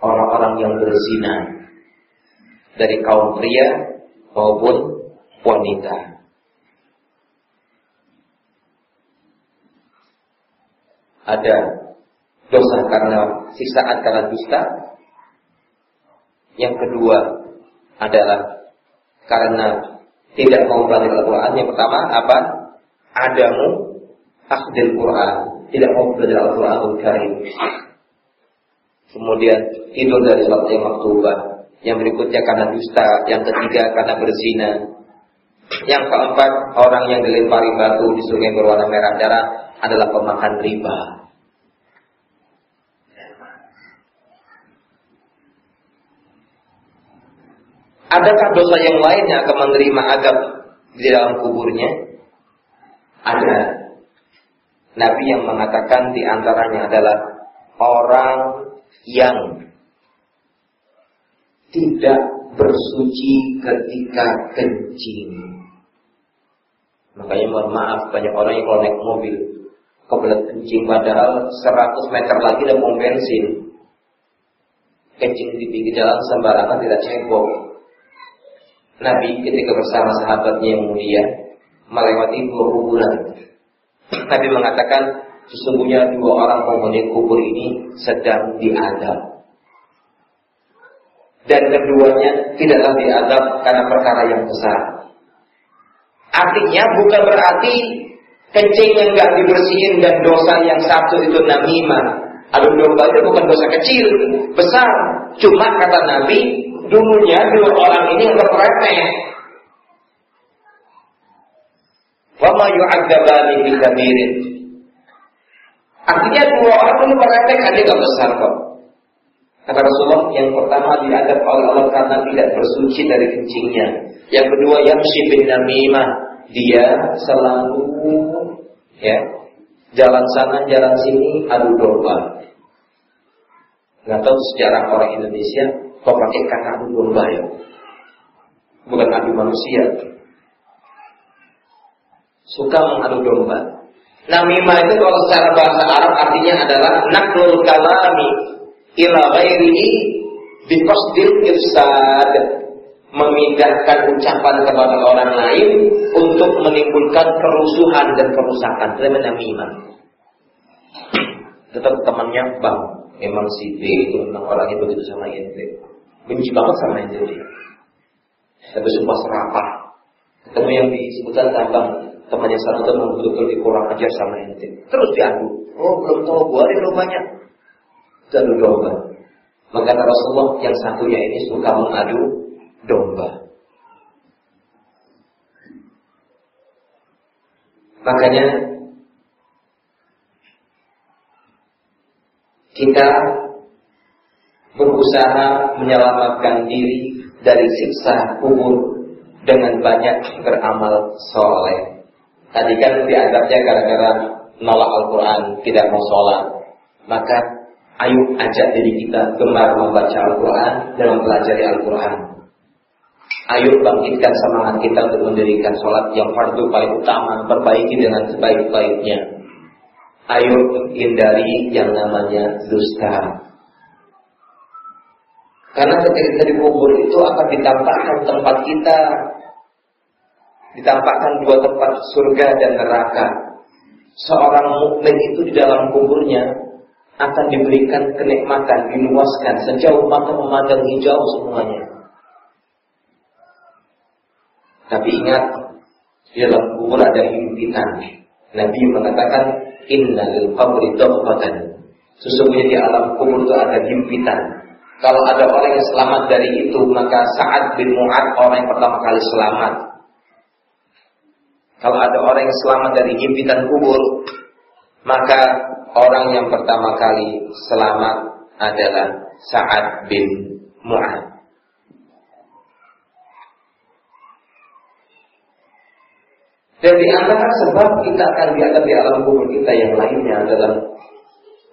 orang-orang yang berzina dari kaum pria maupun wanita. Ada dosa karena siksaan karena dusta. Yang kedua adalah karena tidak mau belajar Al-Quran. Yang pertama apa? Adamu akhdil Quran. Tidak mau belajar Al-Quran Al-Karim. Kemudian tidur dari sholat yang maktubah. Yang berikutnya karena dusta. Yang ketiga karena berzina. Yang keempat, orang yang dilempari batu di sungai berwarna merah darah adalah pemakan riba. Adakah dosa yang lain yang akan menerima azab di dalam kuburnya? Ada. Nabi yang mengatakan di antaranya adalah orang yang tidak bersuci ketika kencing. Makanya mohon maaf banyak orang yang kalau naik mobil kebelet kencing padahal 100 meter lagi ada pom bensin. Kencing di pinggir jalan sembarangan tidak cebok. Nabi ketika bersama sahabatnya yang mulia melewati dua kuburan. Nabi mengatakan sesungguhnya dua orang penghuni kubur ini sedang diadab. Dan keduanya tidaklah diadab karena perkara yang besar. Artinya bukan berarti kencing yang nggak dibersihin dan dosa yang satu itu namimah. Adu domba itu bukan dosa kecil, besar. Cuma kata Nabi, dulunya dua orang ini anggap remeh. Wa ma yu'adzabani bi. Artinya dua orang ini meremehkan dia gak besar kok. Kata Rasulullah yang pertama diadab oleh Allah karena tidak bersuci dari kencingnya. Yang kedua yang bin namimah. Dia selalu ya jalan sana jalan sini adu domba. Nggak tahu sejarah orang Indonesia Kau pakai kata adu domba ya. Bukan adu manusia. Suka mengadu domba. Namimah itu kalau secara bahasa Arab artinya adalah naklul kalami ila ghairihi biqasdil ifsad memindahkan ucapan kepada orang lain untuk menimbulkan kerusuhan dan kerusakan. Namanya namimah. Tetap temannya bang, memang si B itu memang orangnya begitu sama ente benci banget sama yang jadi. Tapi sumpah serapah. Ketemu yang disebutkan tentang temannya sana itu betul-betul dikurang ajar sama ente. Terus diadu. Oh belum tahu gua ada dombanya. Diadu domba. Maka Rasulullah yang satunya ini suka mengadu domba. Makanya kita berusaha menyelamatkan diri dari siksa kubur dengan banyak beramal soleh. Tadi kan dianggapnya gara-gara nolak Al-Quran, tidak mau sholat. Maka ayo ajak diri kita gemar membaca Al-Quran dan mempelajari Al-Quran. Ayo bangkitkan semangat kita untuk mendirikan sholat yang fardu paling utama, perbaiki dengan sebaik-baiknya. Ayo hindari yang namanya dusta, karena ketika kita dikubur itu akan ditampakkan tempat kita. Ditampakkan dua tempat surga dan neraka. Seorang mukmin itu di dalam kuburnya akan diberikan kenikmatan, diluaskan sejauh mata memandang hijau semuanya. Tapi ingat, di dalam kubur ada himpitan. Nabi mengatakan, Inna lil qabri Sesungguhnya di alam kubur itu ada himpitan. Kalau ada orang yang selamat dari itu, maka Sa'ad bin Mu'ad orang yang pertama kali selamat. Kalau ada orang yang selamat dari himpitan kubur, maka orang yang pertama kali selamat adalah Sa'ad bin Mu'ad. Dan di antara sebab kita akan dianggap di alam kubur kita yang lainnya adalah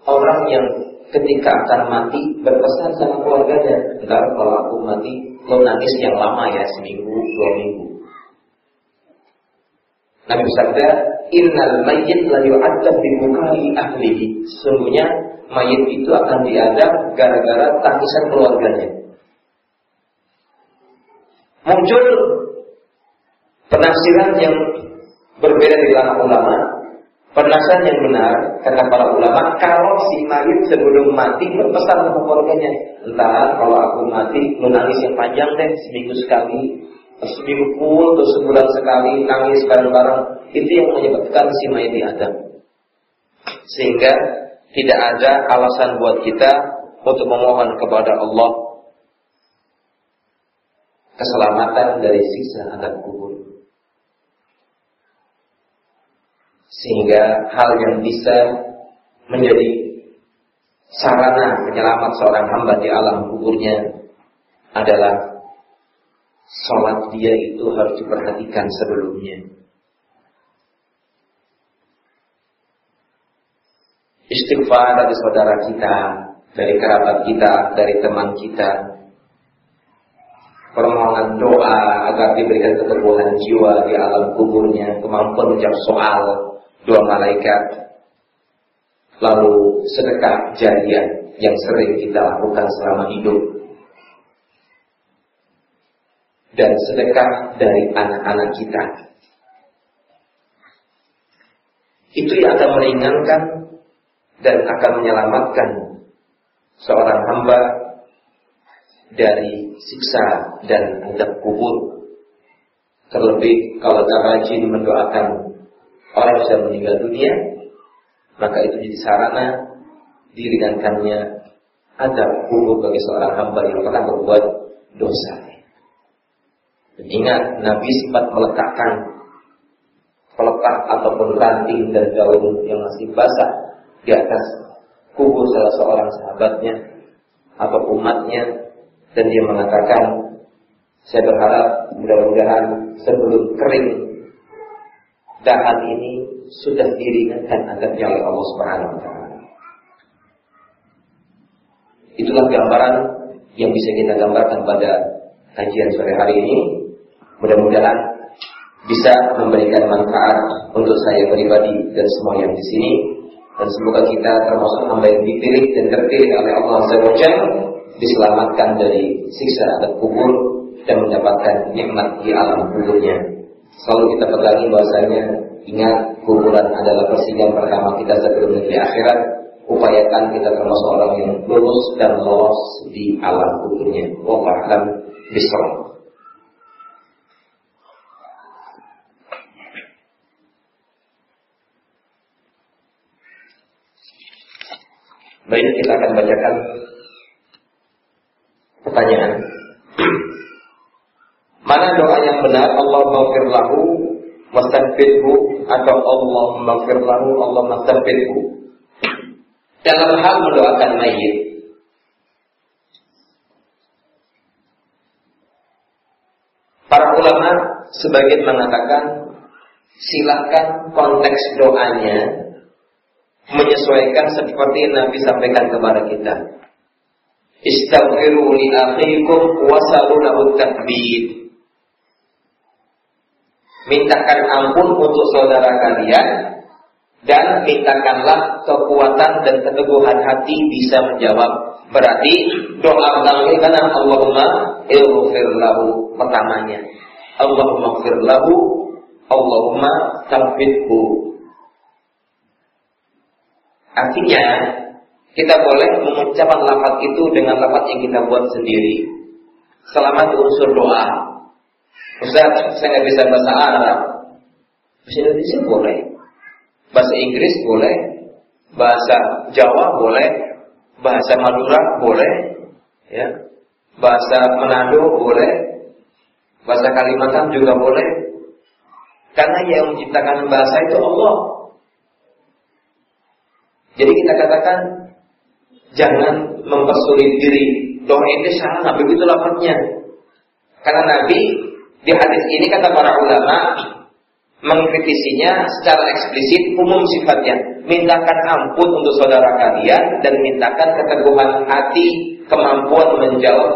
orang yang ketika akan mati berpesan sama keluarganya, enggak kalau aku mati lo nangis yang lama ya seminggu dua minggu. Nabi bersabda, innal mayyit la yu'adzab bi bukai ahlihi. Sesungguhnya mayit itu akan diadab gara-gara tangisan keluarganya. Muncul penafsiran yang berbeda di kalangan ulama. Penafsiran yang benar kata para ulama kalau si mayit sebelum mati berpesan ke keluarganya, entah kalau aku mati menangis yang panjang deh seminggu sekali, seminggu pun atau sebulan sekali nangis bareng-bareng itu yang menyebabkan si mayit diadab. Sehingga tidak ada alasan buat kita untuk memohon kepada Allah keselamatan dari siksa adab kubur. Sehingga hal yang bisa menjadi sarana penyelamat seorang hamba di alam kuburnya adalah sholat dia itu harus diperhatikan sebelumnya. istighfar dari saudara kita, dari kerabat kita, dari teman kita. Permohonan doa agar diberikan keteguhan jiwa di alam kuburnya, kemampuan menjawab soal doa malaikat. Lalu sedekah jariah yang sering kita lakukan selama hidup. Dan sedekah dari anak-anak kita. Itu yang akan meringankan dan akan menyelamatkan seorang hamba dari siksa dan adab kubur. Terlebih kalau kita rajin mendoakan orang yang sudah meninggal dunia, maka itu jadi sarana diringankannya adab kubur bagi seorang hamba yang pernah berbuat dosa. Dan ingat, Nabi sempat meletakkan peletak ataupun ranting dan daun yang masih basah di atas kubur salah seorang sahabatnya atau umatnya dan dia mengatakan saya berharap mudah-mudahan sebelum kering dahan ini sudah diringankan adabnya oleh Allah Subhanahu wa taala. Itulah gambaran yang bisa kita gambarkan pada kajian sore hari ini. Mudah-mudahan bisa memberikan manfaat untuk saya pribadi dan semua yang di sini dan semoga kita termasuk hamba yang dipilih dan terpilih oleh Allah Azza diselamatkan dari siksa dan kubur dan mendapatkan nikmat di alam kuburnya. Selalu kita pegangi bahwasanya ingat kuburan adalah persinggahan pertama kita sebelum negeri akhirat. Upayakan kita termasuk orang yang lulus dan lolos di alam kuburnya. Wallahu a'lam. Baik, kita akan bacakan pertanyaan. Mana doa yang benar? Allah maghfir lahu wastaghfirhu atau Allah maghfir lahu Allah mastaghfirhu. Dalam hal mendoakan mayit. Para ulama sebagian mengatakan silakan konteks doanya menyesuaikan seperti Nabi sampaikan kepada kita. Istaghfiru li akhikum wasalu lahu takbir. Mintakan ampun untuk saudara kalian dan mintakanlah kekuatan dan keteguhan hati bisa menjawab. Berarti doa pertama karena Allahumma ighfir lahu pertamanya. Allahumma ighfir lahu Allahumma tabbithu Artinya, kita boleh mengucapkan lafaz itu dengan lafaz yang kita buat sendiri. Selama di unsur doa. Ustaz, saya nggak bisa bahasa Arab. Bahasa Indonesia boleh. Bahasa Inggris boleh. Bahasa Jawa boleh. Bahasa Madura boleh. Ya. Bahasa Manado boleh. Bahasa Kalimantan juga boleh. Karena yang menciptakan bahasa itu Allah. Jadi kita katakan jangan mempersulit diri. Doa ini salah, begitu lafaznya. Karena Nabi di hadis ini kata para ulama mengkritisinya secara eksplisit umum sifatnya. Mintakan ampun untuk saudara kalian dan mintakan keteguhan hati, kemampuan menjawab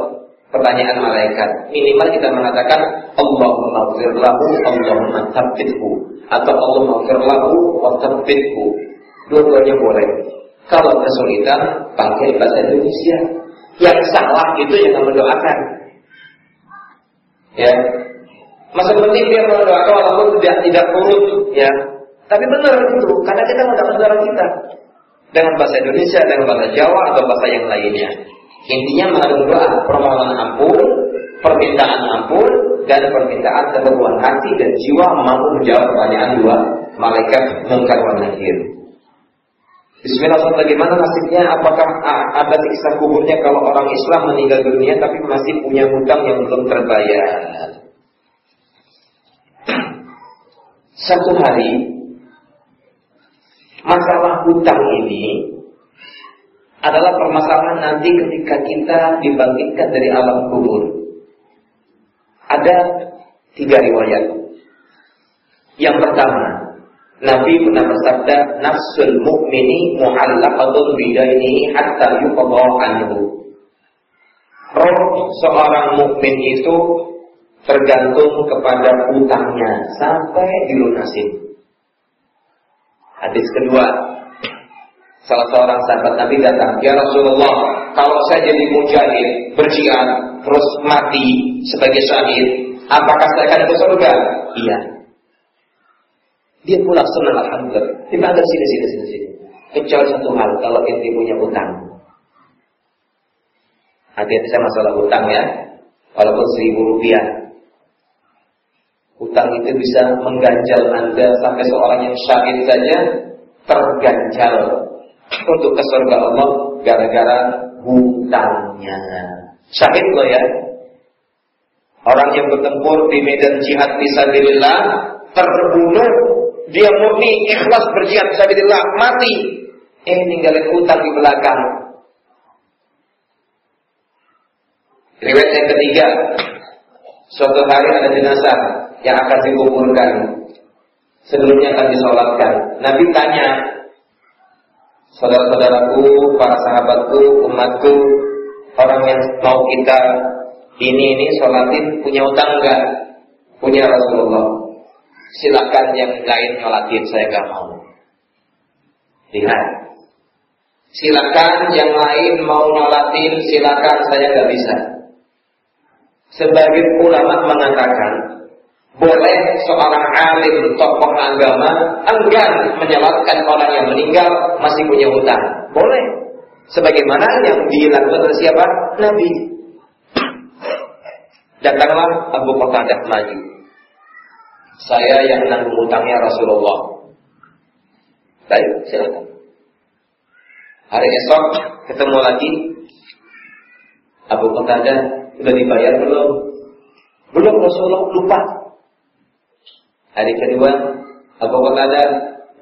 pertanyaan malaikat. Minimal kita mengatakan Allahumma gfir lahu, Allahumma thabbithu atau Allahumma gfir lahu wa thabbithu. Dua-duanya boleh. Kalau kesulitan pakai bahasa Indonesia. Yang salah itu yang mendoakan. Ya. Masa penting dia mendoakan walaupun tidak tidak urut ya. Tapi benar itu karena kita mendapat darah kita dengan bahasa Indonesia, dengan bahasa Jawa atau bahasa yang lainnya. Intinya mengandung doa, permohonan ampun, permintaan ampun, dan permintaan keteguhan hati dan jiwa mampu menjawab pertanyaan dua malaikat mungkar wa nakir. Bismillah bagaimana nasibnya? Apakah ada siksa kuburnya kalau orang Islam meninggal dunia tapi masih punya hutang yang belum terbayar? Satu hari masalah hutang ini adalah permasalahan nanti ketika kita dibangkitkan dari alam kubur. Ada tiga riwayat. Yang pertama, Nabi pernah bersabda, "Nafsul mu'mini mu'allaqatun bidaini hatta yuqadha anhu." Roh seorang mukmin itu tergantung kepada utangnya sampai dilunasin. Hadis kedua, Salah seorang sahabat Nabi datang, Ya Rasulullah, kalau saya jadi mujahid, berjihad, terus mati sebagai syahid, apakah saya akan ke surga? Iya. Dia pulang senang Alhamdulillah. Ada sini, sini, sini, sini. Kecuali satu hal, kalau inti punya utang. Hati-hati saya masalah utang ya. Walaupun seribu rupiah. Utang itu bisa mengganjal Anda sampai seorang yang syahid saja terganjal untuk ke surga Allah gara-gara hutangnya. Syahid loh ya. Orang yang bertempur di medan jihad fisabilillah terbunuh, dia murni ikhlas berjihad fisabilillah, mati. Eh ninggalin hutang di belakang. Riwayat yang ketiga, suatu hari ada jenazah yang akan dikuburkan. Sebelumnya akan disolatkan. Nabi tanya, saudara-saudaraku, para sahabatku, umatku, orang yang mau kita ini ini sholatin punya utang enggak? Punya Rasulullah. Silakan yang lain nyolatin, saya enggak mau. Lihat. Silakan yang lain mau nyolatin, silakan saya enggak bisa. Sebagai ulama mengatakan, boleh seorang alim tokoh agama enggan menyelatkan orang yang meninggal masih punya hutang. Boleh. Sebagaimana yang dilakukan oleh siapa? Nabi. Datanglah Abu Qatadah maju. Saya yang nanggung hutangnya Rasulullah. Baik, silakan. Hari esok ketemu lagi. Abu Qatadah sudah dibayar belum? Belum Rasulullah lupa Hari kedua, Abu ada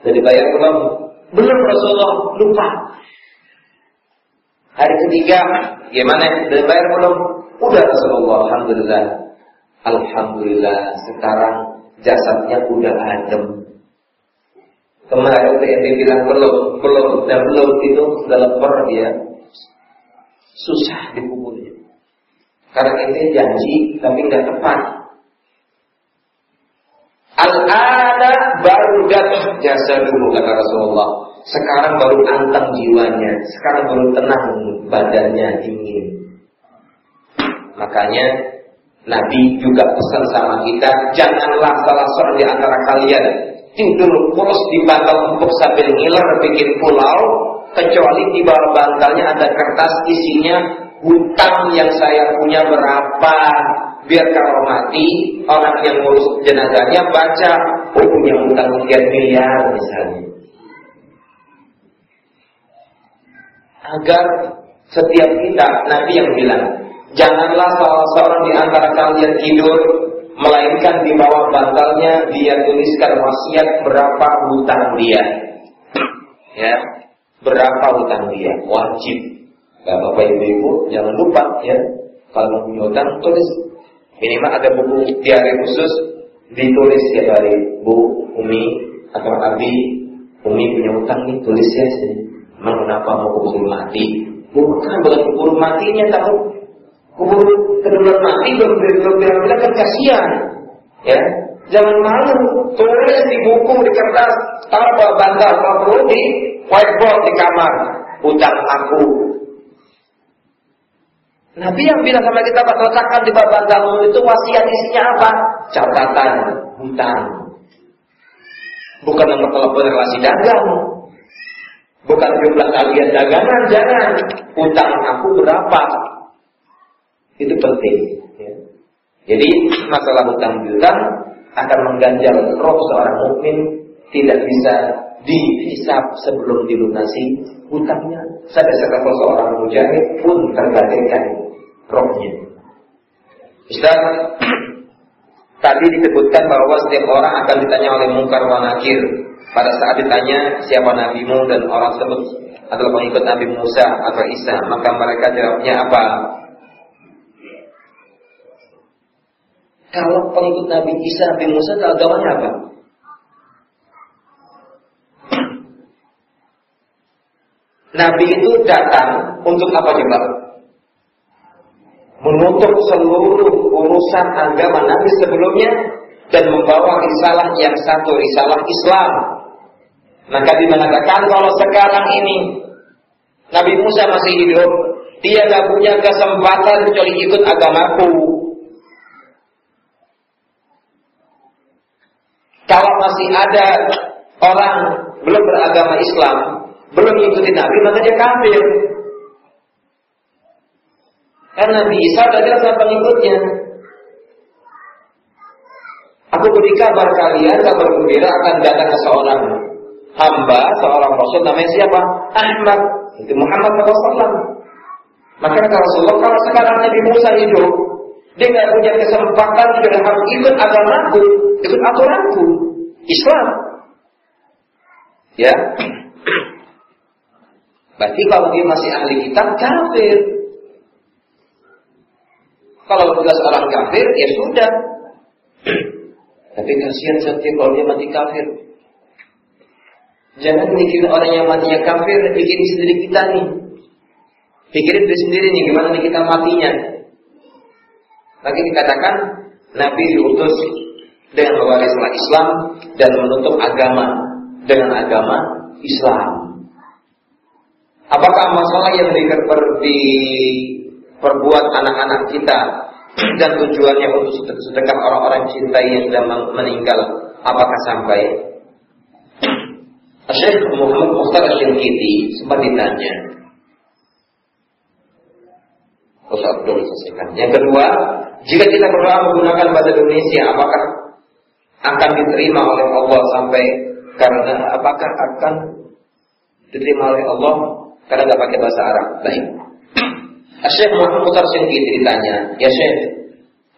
sudah dibayar belum? Belum Rasulullah, lupa. Hari ketiga, gimana? Sudah dibayar belum? Udah Rasulullah, Alhamdulillah. Alhamdulillah, sekarang jasadnya udah adem. Kemarin TNT bilang belum, belum, dan belum itu sudah lepar dia. Susah dikuburnya. Karena ini janji, tapi nggak tepat. Datang jasa dulu kata Rasulullah. Sekarang baru anteng jiwanya, sekarang baru tenang badannya dingin. Makanya Nabi juga pesan sama kita, janganlah salah seorang di antara kalian tidur terus di bantal empuk sambil ngiler bikin pulau, kecuali di bawah bantalnya ada kertas isinya hutang yang saya punya berapa, biar kalau mati orang yang ngurus jenazahnya baca oh punya utang sekian miliar misalnya. Agar setiap kita Nabi yang bilang janganlah salah seorang di antara kalian tidur melainkan di bawah bantalnya dia tuliskan wasiat berapa hutang dia. Ya berapa hutang dia? Wajib bapak ibu-ibu jangan lupa ya kalau punya utang tulis Minimal ada buku diari khusus ditulis ya dari Bu, Umi, atau Abi. Umi punya utang nih, tulis ya sini. Emang kenapa mau kubur mati? Bukan, bukan kubur matinya tahu. kubur keduluan mati bilang-bilang kan kasihan. Ya, jangan malu. Tulis di buku, di kertas, taruh bantal, kalau perlu di whiteboard di kamar. Utang aku. Nabi yang bilang sama kita, Pak, letakkan di bawah bantalmu itu wasiat isinya apa? Catatan, hutang. Bukan nomor telepon relasi dagang. Bukan jumlah kalian dagangan, jangan. Utang aku berapa? Itu penting. Ya. Jadi masalah hutang piutang akan mengganjal roh seorang mukmin tidak bisa dihisap sebelum dilunasi hutangnya. Saya kata seorang mujahid pun tergantikan rohnya. Ustaz, tadi disebutkan bahwa setiap orang akan ditanya oleh mungkar wa nakir. Pada saat ditanya siapa nabimu dan orang tersebut adalah pengikut Nabi Musa atau Isa, maka mereka jawabnya apa? Kalau pengikut Nabi Isa, Nabi Musa, agamanya apa? Nabi itu datang untuk apa coba? Menutup seluruh urusan agama Nabi sebelumnya dan membawa risalah yang satu, risalah Islam. Maka mengatakan kalau sekarang ini Nabi Musa masih hidup, dia gak punya kesempatan kecuali ikut agamaku. Kalau masih ada orang belum beragama Islam, belum mengikuti Nabi, maka dia kafir. Karena Nabi Isa sudah jelas sama pengikutnya. Aku beri kabar kalian, kabar gembira akan datang ke seorang hamba, seorang Rasul namanya siapa? Ahmad. Itu Muhammad SAW. Maka kata Rasulullah, kalau sekarang Nabi Musa hidup, dia nggak punya kesempatan dia harus ikut agamaku, ikut aturanku, Islam. Ya. Berarti kalau dia masih ahli kitab kafir. Kalau jelas orang kafir ya sudah. Tapi kasihan saja kalau dia mati kafir. Jangan mikirin orang yang matinya kafir, pikirin sendiri kita nih. Pikirin diri sendiri nih gimana nih kita matinya. Lagi dikatakan Nabi diutus dengan mewariskan Islam dan menutup agama dengan agama Islam. Apakah masalah yang diperbuat anak-anak kita dan tujuannya untuk sedekah orang-orang cintai yang sudah meninggal apakah sampai? Syekh Muhammad Mukhtar Syirkiti sempat ditanya selesaikan. Yang kedua, jika kita berdoa menggunakan bahasa Indonesia, apakah akan diterima oleh Allah sampai karena apakah akan diterima oleh Allah karena nggak pakai bahasa Arab? Baik. Syekh Muhammad Mutar Syengki ditanya, ya Syekh,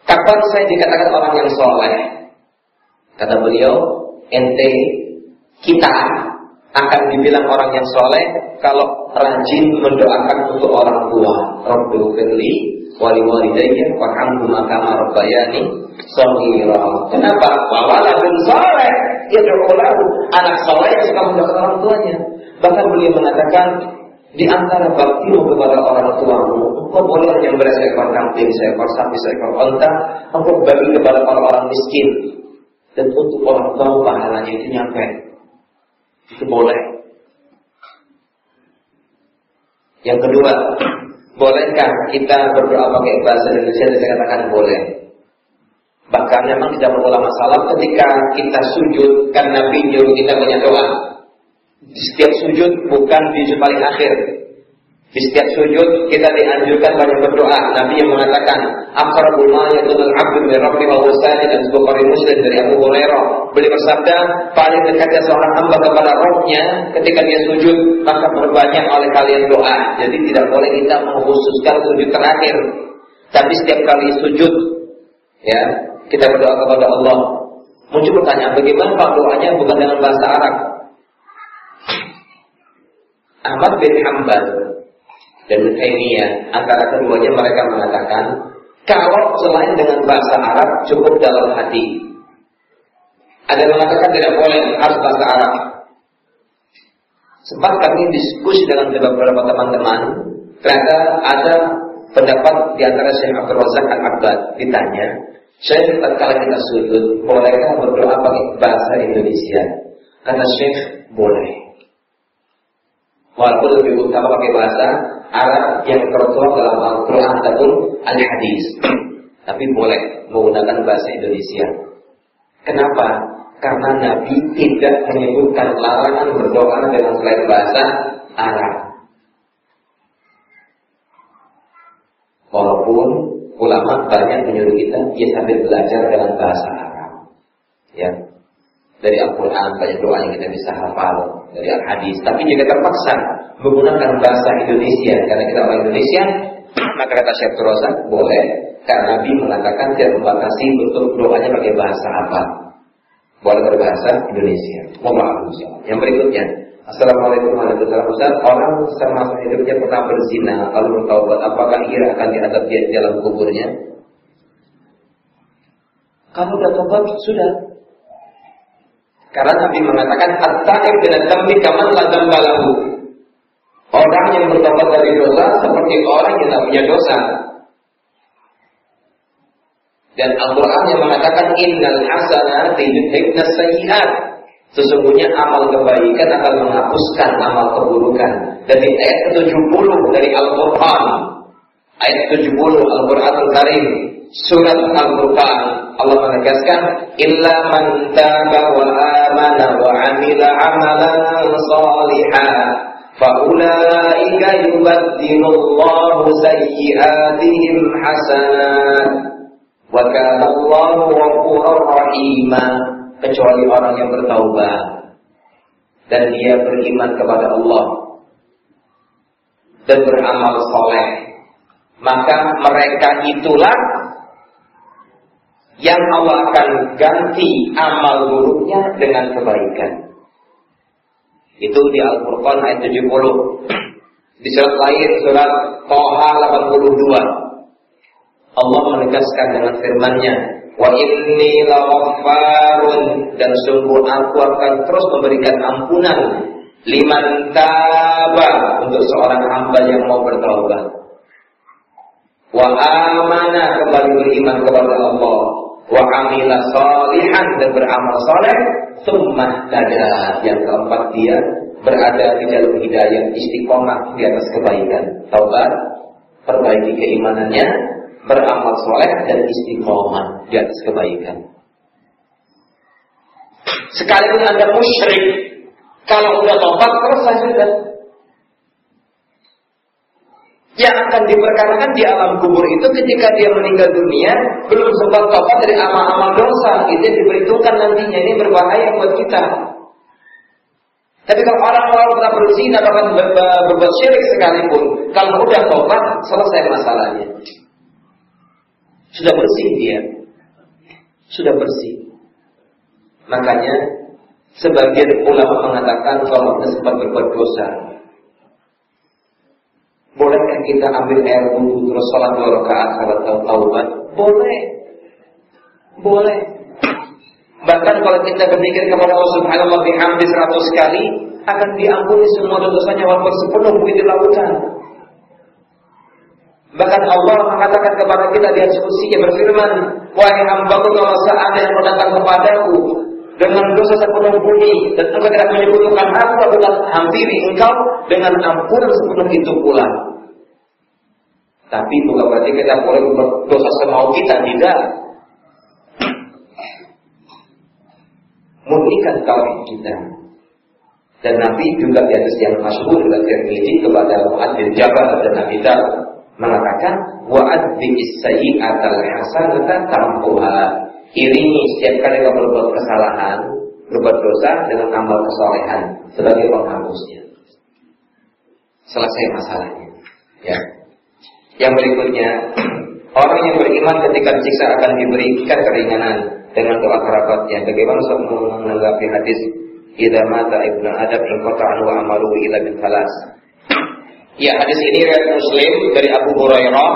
kapan saya dikatakan orang yang soleh? Kata beliau, ente kita akan dibilang orang yang soleh kalau rajin mendoakan untuk orang tua. Rabbi firli wali walidayya warhamhuma kama rabbayani shaghira. Kenapa? Wa waladun saleh yad'u lahu. Anak saleh yang suka mendoakan orang tuanya. Bahkan beliau mengatakan di antara baktimu kepada orang tuamu, engkau boleh yang seekor kambing, seekor sapi, seekor onta, engkau bagi kepada orang-orang miskin. Dan untuk orang tua pahalanya itu nyampe. Itu boleh. Yang kedua, Bolehkah kita berdoa pakai bahasa Indonesia? Dan saya katakan boleh. Bahkan memang tidak berulang masalah ketika kita sujud karena nyuruh kita banyak doa. Di setiap sujud bukan di paling akhir, di setiap sujud kita dianjurkan banyak berdoa. Nabi yang mengatakan, "Aqrabul ma yakunul 'abdu min rabbi wa huwa dan Bukhari Muslim dari Abu Hurairah. Beliau bersabda, paling dekatnya seorang hamba kepada rohnya ketika dia sujud, maka berbanyak oleh kalian doa. Jadi tidak boleh kita mengkhususkan sujud terakhir. Tapi setiap kali sujud, ya, kita berdoa kepada Allah. Muncul pertanyaan, bagaimana Pak doanya bukan dengan bahasa Arab? Ahmad bin Hanbal dan Taimiyah antara keduanya mereka mengatakan kalau selain dengan bahasa Arab cukup dalam hati. Ada yang mengatakan tidak boleh harus bahasa Arab. Sempat kami diskusi dengan beberapa teman-teman, ternyata ada pendapat di antara Syekh Abdul Razak Al-Abbad ditanya, Syekh tatkala kita sujud, bolehkah berdoa pakai bahasa Indonesia? Kata Syekh, boleh. Walaupun lebih utama pakai bahasa Arab yang tertuang dalam Al-Quran ataupun Al-Hadis. Tapi boleh menggunakan bahasa Indonesia. Kenapa? Karena Nabi tidak menyebutkan larangan berdoa dengan selain bahasa Arab. Walaupun ulama banyak menyuruh kita ya sambil belajar dengan bahasa Arab. Ya. Dari Al-Quran banyak doa yang kita bisa hafal dari Al-Hadis. Tapi jika terpaksa menggunakan bahasa Indonesia karena kita orang Indonesia, maka kata Syekh Rozak boleh karena Nabi mengatakan tidak membatasi untuk doanya pakai bahasa apa. Boleh berbahasa Indonesia. Mohon Yang berikutnya, Assalamualaikum warahmatullahi wabarakatuh. Orang semasa hidupnya pernah berzina, lalu bertaubat, apakah ia akan diadab dia di dalam kuburnya? Kalau taubat sudah. Karena Nabi mengatakan at-ta'ib dengan dambi kaman la balahu. Orang yang bertobat dari dosa seperti orang yang tidak punya dosa. Dan Al-Quran yang mengatakan innal hasanati yudhibna sayyi'at. Sesungguhnya amal kebaikan akan menghapuskan amal keburukan. Dan di ayat 70 dari Al-Quran, ayat 70 Al-Quran Al-Karim, surat Al-Furqan, Allah menegaskan, illa man taba wa amana wa amila amalan salihah. Faulaika yubaddilu Allahu sayyiatihim hasanat. Wa kana Allahu ghafurur kecuali orang yang bertaubat dan dia beriman kepada Allah dan beramal soleh maka mereka itulah yang Allah akan ganti amal buruknya dengan kebaikan. Itu di Al-Furqan ayat 70. Di surat lain surat Toha 82. Allah menegaskan dengan firman-Nya, "Wa inni lawaffarun dan sungguh aku akan terus memberikan ampunan liman taba untuk seorang hamba yang mau bertaubat. Wa amana kembali beriman kepada Allah, wa amila salihan dan beramal saleh, summa tada yang keempat dia berada di jalur hidayah istiqomah di atas kebaikan. Taubat, perbaiki keimanannya, beramal soleh dan istiqomah di atas kebaikan. Sekalipun anda musyrik, kalau udah tobat selesai sudah. Yang akan diperkarakan di alam kubur itu ketika dia meninggal dunia belum sempat tobat dari amal-amal dosa, itu diperhitungkan nantinya ini berbahaya buat kita. Tapi kalau orang-orang pernah berzina bahkan berbuat syirik sekalipun, kalau udah tobat selesai masalahnya. Sudah bersih dia. Sudah bersih. Makanya sebagian ulama mengatakan kalau kita sempat berbuat dosa, bolehkah kita ambil air wudhu terus sholat dua rakaat salat taubat? Boleh. Boleh. Bahkan kalau kita berpikir kepada Allah Subhanahu wa taala 100 kali akan diampuni semua dosanya walaupun sepenuh bumi di lautan. Bahkan Allah mengatakan kepada kita di diskusinya berfirman, Wahai hambaku kalau seandainya yang datang kepadaku dengan dosa sepenuh bumi dan engkau tidak menyebutkan aku, akan hampiri engkau dengan ampunan sepenuh itu pula. Tapi bukan berarti kita boleh berdosa semau kita, tidak. Murnikan tauhid kita. Dan Nabi juga di atas yang masyhur dan Tirmidzi kepada Mu'ad bin Jabal dan Nabi Dawud mengatakan wa adbi sayyi'atal hasanata tampuha. Iringi setiap kali kamu berbuat kesalahan, berbuat dosa dengan amal kesolehan sebagai penghapusnya. Selesai masalahnya. Ya. Yang berikutnya, orang yang beriman ketika siksa akan diberikan keringanan dengan doa kerabatnya. Bagaimana menanggapi hadis Idza mata ibnu Adam in qata'an wa amaluhu ila bin falas. Ya hadis ini riwayat Muslim dari Abu Hurairah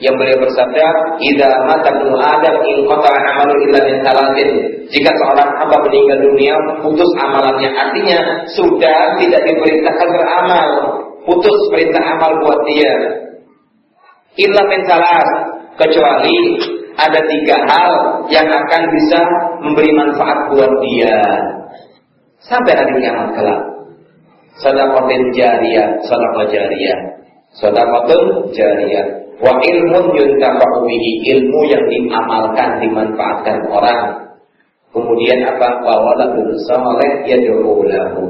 yang beliau bersabda, "Idza mata ibnu Adam in qata amalu illa min talatin." Jika seorang hamba meninggal dunia, putus amalannya. Artinya sudah tidak diperintahkan beramal, putus perintah amal buat dia. Illa min kecuali ada tiga hal yang akan bisa memberi manfaat buat dia sampai hari kiamat kelak. Sadaqatin jariyah, sadaqah jariyah. Jariyah. Wa ilmun yuntafa'u bihi, ilmu yang diamalkan, dimanfaatkan orang. Kemudian apa? Wa waladun saleh yad'u lahu.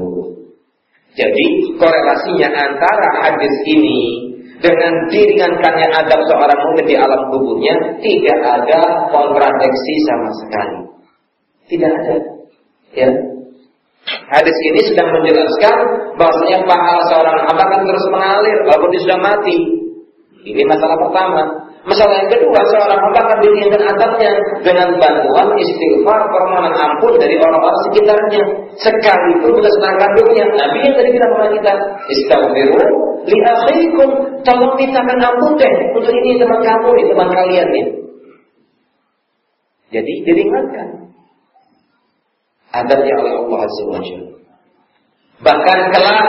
Jadi korelasinya antara hadis ini dengan diringankannya adab seorang mukmin di alam kuburnya tidak ada kontradiksi sama sekali. Tidak ada. Ya. Hadis ini sedang menjelaskan bahwasanya pahala seorang hamba akan terus mengalir walaupun dia sudah mati. Ini masalah pertama. Masalah yang kedua, seorang hamba akan diringankan adabnya dengan bantuan istighfar permohonan ampun dari orang-orang sekitarnya. Sekalipun bukan sedang kandungnya. Nabi yang tadi bilang kepada kita, istighfiru li akhikum tolong mintakan ampun deh untuk ini teman kamu ini teman kalian nih jadi diringankan adabnya oleh Allah Azza wa bahkan kelak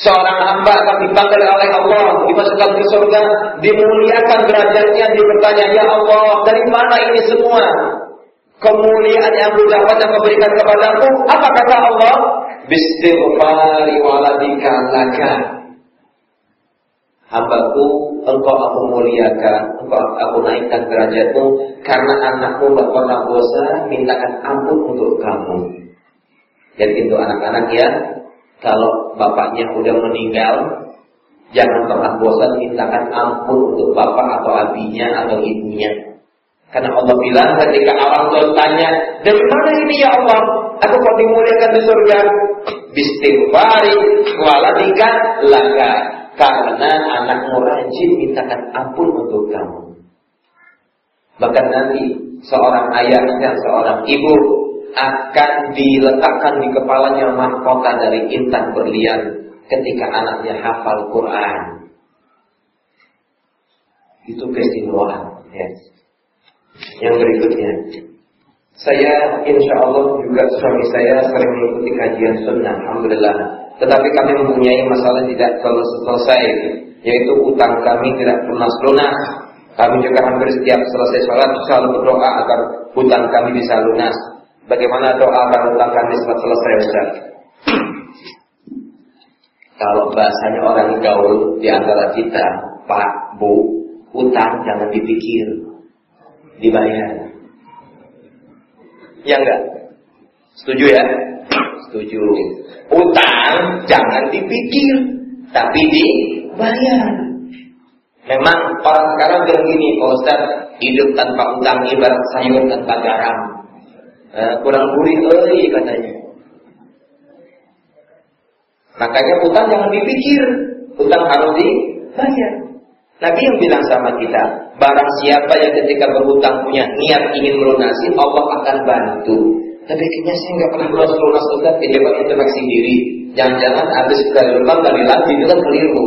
seorang hamba akan dipanggil oleh Allah dimasukkan ke surga dimuliakan derajatnya dibertanya ya Allah dari mana ini semua? Kemuliaan yang aku dapat yang memberikan kepadaku apa kata Allah? Bistighfari waladika laka. Hambaku, engkau aku muliakan, engkau aku naikkan derajatmu, karena anakmu tak pernah bosan, mintakan ampun untuk kamu. Jadi itu anak-anak ya, kalau bapaknya udah meninggal, jangan pernah bosan mintakan ampun untuk bapak atau abinya atau ibunya. Karena Allah bilang ketika orang tua tanya, dari mana ini ya Allah? Aku kau dimuliakan di surga. Bistighfari waladika laka karena anakmu rajin mintakan ampun untuk kamu. Bahkan nanti seorang ayah dan seorang ibu akan diletakkan di kepalanya mahkota dari intan berlian ketika anaknya hafal Quran. Itu keistimewaan. Ya. Yang berikutnya, saya insya Allah juga suami saya sering mengikuti kajian sunnah. Alhamdulillah tetapi kami mempunyai masalah tidak selesai, yaitu utang kami tidak lunas lunas. Kami juga hampir setiap selesai sholat selalu berdoa agar hutang kami bisa lunas. Bagaimana doa hutang kami setelah selesai Ustaz? Kalau bahasanya orang gaul di antara kita, Pak, Bu, hutang jangan dipikir, dibayar. Ya enggak? Setuju ya? Setuju. Utang jangan dipikir, tapi dibayar. Memang orang sekarang bilang gini, Pak Ustaz, hidup tanpa utang ibarat sayur tanpa garam. Eh, kurang gurih eh katanya. Makanya utang jangan dipikir, utang harus dibayar. Nabi yang bilang sama kita, barang siapa yang ketika berhutang punya niat ingin melunasi, Allah akan bantu. Tapi kayaknya saya nggak pernah lunas lunas Ustaz, kejebak introspeksi diri. Jangan-jangan habis dari lubang dari lagi itu kan keliru.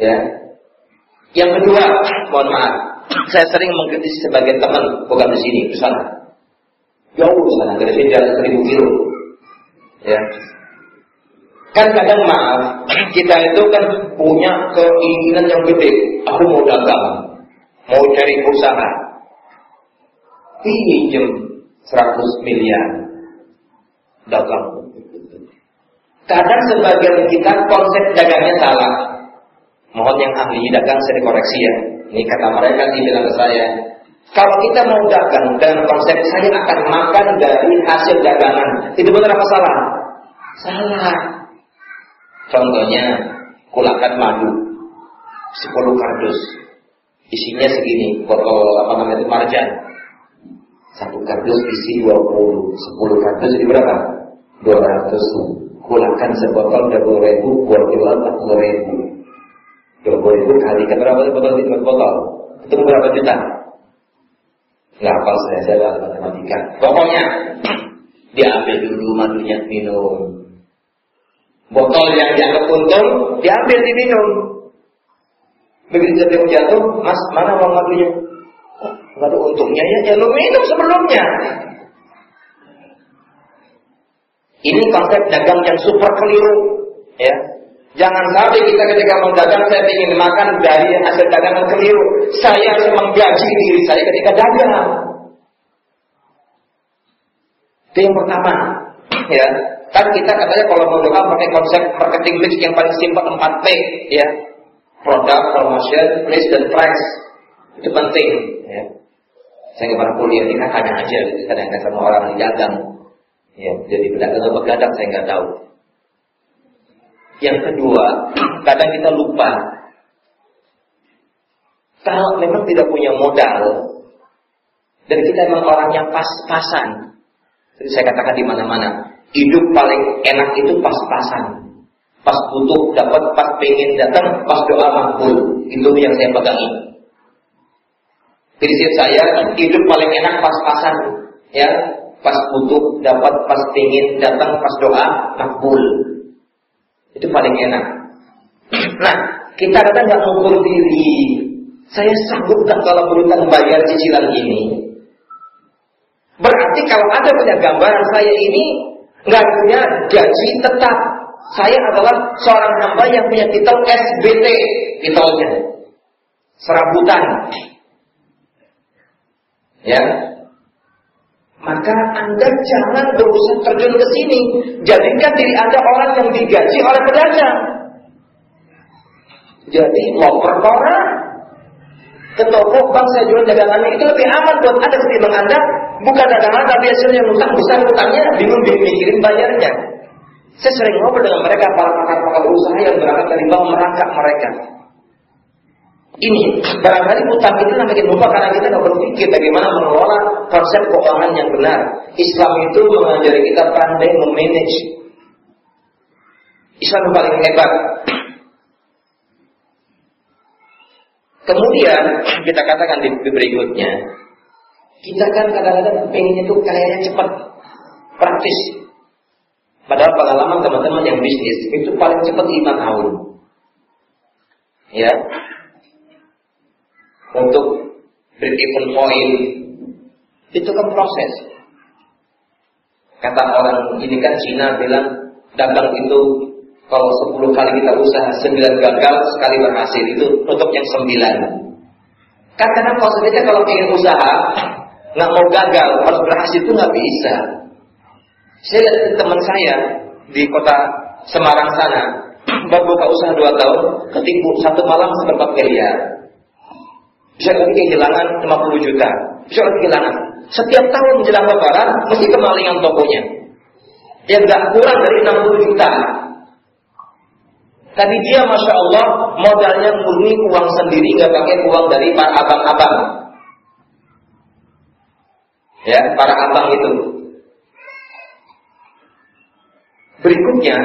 Ya. Yang kedua, mohon maaf, saya sering mengkritisi sebagai teman, bukan di sini, di sana. Jauh sana, dari sini jalan seribu kilo. Ya. Kan kadang maaf, kita itu kan punya keinginan yang gede. Aku mau dagang, mau cari usaha. Pinjem 100 miliar dagang. Kadang sebagian kita konsep dagangnya salah. Mohon yang ahli dagang saya dikoreksi ya. Ini kata mereka sih bilang ke saya. Kalau kita mau dagang dengan konsep saya akan makan dari hasil dagangan, itu benar apa salah? Salah. Contohnya, kulakan madu 10 kardus. Isinya segini, botol apa namanya itu marjan. Satu kardus isi 20, 10 kardus jadi berapa? 200 Kulakan sebotol 20 ribu, buat kilo 40 ribu 20 ribu kali kan berapa botol itu botol? Itu berapa juta? Nggak hafal saya, saya nggak matematika Pokoknya Diambil dulu madunya minum Botol yang dianggap untung Diambil diminum Begitu jatuh jatuh Mas mana uang madunya? Nggak ada untungnya ya, ya lu minum sebelumnya. Ini konsep dagang yang super keliru, ya. Jangan sampai kita ketika mau dagang saya ingin makan dari hasil dagangan keliru. Saya harus menggaji diri saya ketika dagang. Itu yang pertama. Ya, kan kita katanya kalau mau doa pakai konsep marketing mix yang paling simpel 4P, ya. Produk, promotion, place, dan price. Itu penting. Ya. Saya nggak pernah kuliah, ini kan hanya aja. Kadang-kadang sama orang yang dagang. Ya, jadi pedagang atau begadang saya nggak tahu. Yang kedua, kadang kita lupa. Kalau memang tidak punya modal, dan kita memang orang yang pas-pasan, jadi saya katakan di mana-mana, hidup paling enak itu pas-pasan. Pas butuh dapat, pas pengen datang, pas doa makbul. Itu yang saya pegangi. Prinsip saya, hidup paling enak pas-pasan. Ya, pas butuh dapat, pas pengen datang, pas doa makbul. Itu paling enak. Nah, kita kadang nggak mengukur diri. Saya sanggup nggak kalau berutang bayar cicilan ini? Berarti kalau ada punya gambaran saya ini nggak punya gaji tetap. Saya adalah seorang hamba yang punya titel SBT, titelnya serabutan. Ya, maka Anda jangan berusaha terjun ke sini. Jadikan diri Anda orang yang digaji oleh pedagang. Jadi loper koran ke toko bank saya jual dagangannya itu lebih aman buat Anda ketimbang Anda buka dagangan tapi hasilnya utang besar utangnya bingung mikirin bayarnya. Saya sering ngobrol dengan mereka para pakar-pakar usaha yang berangkat dari bank merangkak mereka. Ini barangkali utang itu namanya lupa karena kita nggak berpikir bagaimana mengelola konsep keuangan yang benar. Islam itu mengajari kita pandai memanage. Islam yang paling hebat. Kemudian kita katakan di berikutnya, kita kan kadang-kadang pengen itu kayaknya cepat, praktis. Padahal pengalaman teman-teman yang bisnis itu paling cepat lima tahun. Ya, untuk break even point itu kan proses. Kata orang ini kan Cina bilang dagang itu kalau 10 kali kita usaha 9 gagal sekali berhasil itu untuk yang 9. Kan karena konsepnya kalau ingin usaha nggak mau gagal harus berhasil itu nggak bisa. Saya lihat teman saya di kota Semarang sana baru buka usaha dua tahun ketipu satu malam seperempat miliar. Bisa lagi kehilangan 50 juta. Bisa lagi kehilangan. Setiap tahun menjelang lebaran, mesti kemalingan tokonya. Yang gak kurang dari 60 juta. Tapi dia Masya Allah modalnya murni uang sendiri, nggak pakai uang dari para abang-abang. Ya, para abang itu. Berikutnya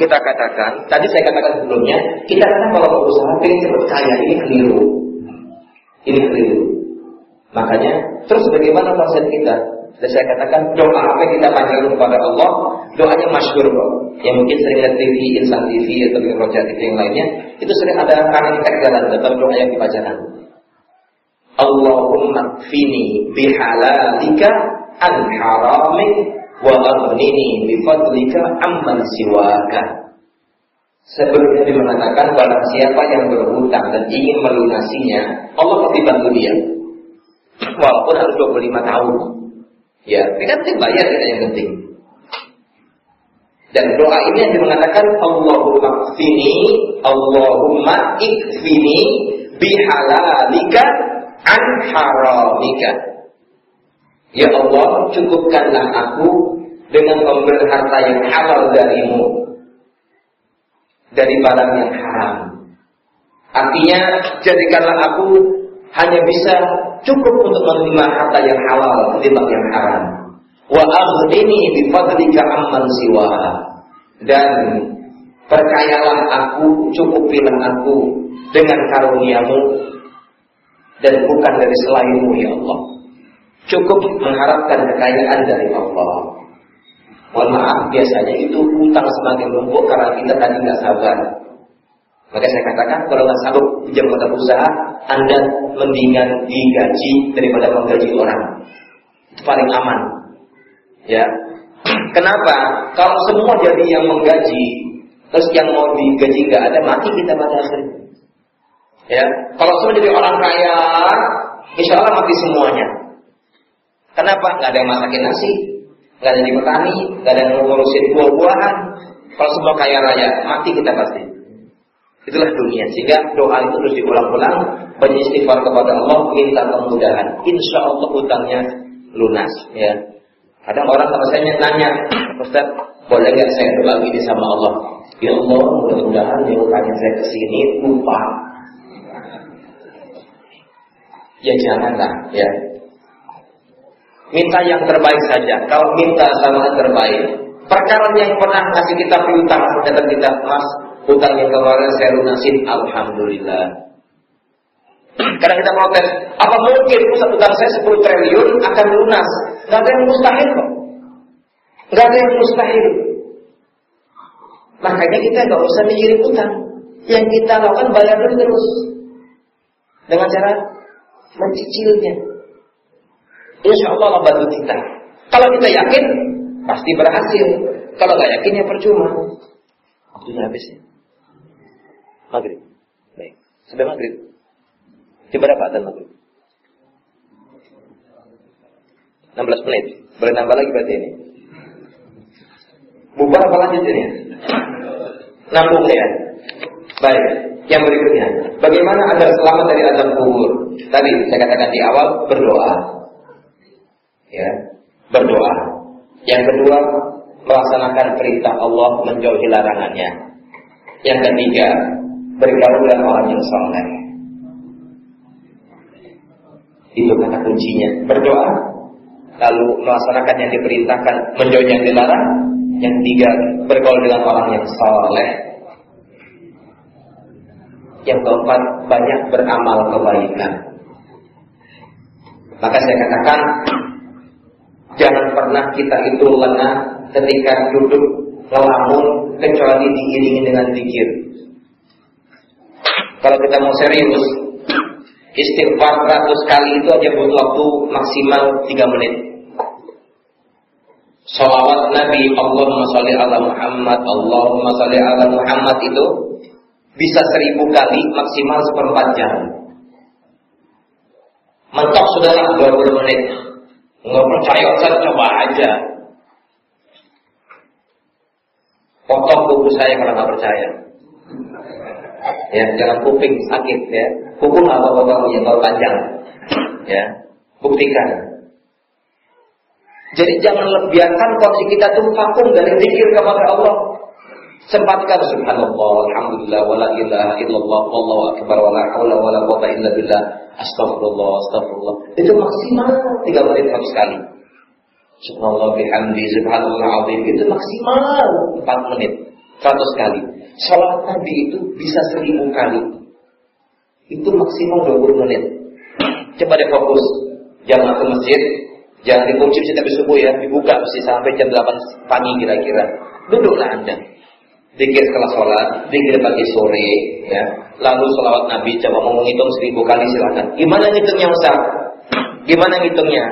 kita katakan, tadi saya katakan sebelumnya, kita katakan kalau berusaha pengen cepat kaya ini keliru. Ini keliru. Makanya, terus bagaimana konsep kita? Dan saya katakan doa apa yang kita panjangkan kepada Allah, doanya masyhur kok. Yang mungkin sering lihat TV, Insan TV atau Roja TV yang lainnya, itu sering ada running tag jalan dalam doa yang dibacakan. Allahumma kfini bihalalika an haramik wa aghnini bifadlika amman siwaka. Sebelumnya dia mengatakan barang siapa yang berhutang dan ingin melunasinya, Allah pasti bantu dia. Walaupun harus 25 tahun. Ya, ini kan penting bayar kita yang penting. Dan doa ini yang mengatakan Allahumma kfini, Allahumma ikfini bihalalika an haramika. Ya Allah, cukupkanlah aku dengan pemberi harta yang halal darimu dari barang yang haram. Artinya, jadikanlah aku hanya bisa cukup untuk menerima harta yang halal ketimbang yang haram. Wa aghnini bi fadlika amman siwa. Dan percayalah aku, cukupilah aku dengan karuniamu dan bukan dari selainmu ya Allah. Cukup mengharapkan kekayaan dari Allah. Mohon maaf, biasanya itu hutang semakin numpuk karena kita tadi nggak sabar. Maka saya katakan kalau nggak sanggup pinjam modal usaha, Anda mendingan digaji daripada menggaji orang. Itu paling aman. Ya. Kenapa? Kalau semua jadi yang menggaji, terus yang mau digaji nggak ada, mati kita pada akhirnya. Ya, kalau semua jadi orang kaya, insya Allah mati semuanya. Kenapa? Nggak ada yang masakin nasi, nggak ada yang petani, nggak ada yang ngurusin buah-buahan. Kalau semua kaya raya, mati kita pasti. Itulah dunia. Sehingga doa itu terus diulang-ulang, banyak istighfar kepada Allah, minta kemudahan. Insya Allah hutangnya lunas. Ya. Ada orang sama saya nanya, Ustaz, boleh nggak saya doa gini sama Allah? Ya Allah, mudah-mudahan dia utangnya saya ke sini lupa. Ya janganlah, ya. Minta yang terbaik saja. Kalau minta sama yang terbaik, perkara yang pernah kasih kita piutang, ternyata kita mas Hutang yang kemarin saya lunasin, Alhamdulillah. Karena kita protes, apa mungkin pusat hutang saya 10 triliun akan lunas? Gak ada yang mustahil kok. Gak ada yang mustahil. Makanya kita gak usah mikirin hutang. Yang kita lakukan bayar dulu terus. Dengan cara mencicilnya. Insya Allah Allah bantu kita. Kalau kita yakin, pasti berhasil. Kalau gak yakin ya percuma. Waktunya habis ya. Maghrib. Baik. Sudah maghrib. Di berapa adzan maghrib? 16 menit. Boleh nambah lagi berarti ini. Bubar apa lanjut ini? Nambung ya. Baik. Yang berikutnya, bagaimana agar selamat dari azab kubur? Tadi saya katakan di awal berdoa. Ya, berdoa. Yang kedua, melaksanakan perintah Allah menjauhi larangannya. Yang ketiga, bergaul dengan orang yang soleh. Itu kata kuncinya. Berdoa, lalu melaksanakan yang diperintahkan, menjauhi yang dilarang. Yang tiga, bergaul dengan orang yang soleh. Yang keempat, banyak beramal kebaikan. Maka saya katakan, jangan pernah kita itu lengah ketika duduk ngelamun kecuali diiringi dengan zikir. Kalau kita mau serius, istighfar 100 kali itu aja butuh waktu maksimal 3 menit. Salawat Nabi Allahumma salli ala Muhammad Allahumma salli ala Muhammad itu bisa seribu kali maksimal seperempat jam. Mentok sudah 20 menit. Nggak percaya, saya coba aja. Potong buku saya kalau nggak percaya. Ya, jangan kuping sakit ya. Kuku nggak apa-apa ya, kalau panjang. Ya, buktikan. Jadi jangan biarkan kondisi kita tuh vakum dari zikir kepada Allah. Sempatkan subhanallah, alhamdulillah, wala ilaha illallah, wallahu akbar, wala haula wala quwata illa billah. Astagfirullah, astagfirullah. Itu maksimal 3 menit satu sekali. Subhanallah bihamdi, subhanallah azim. Itu maksimal 4 menit. 100 kali. Salat Nabi itu bisa seribu kali. Itu maksimal 20 menit. Coba deh fokus. Jangan ke masjid. Jangan dikunci masjid habis subuh ya. Dibuka mesti sampai jam 8 pagi kira-kira. Duduklah Anda. Dikir setelah sholat, dikir pagi sore, ya. Lalu sholawat Nabi, coba mau menghitung seribu kali silakan. Gimana ngitungnya Ustaz? Gimana ngitungnya?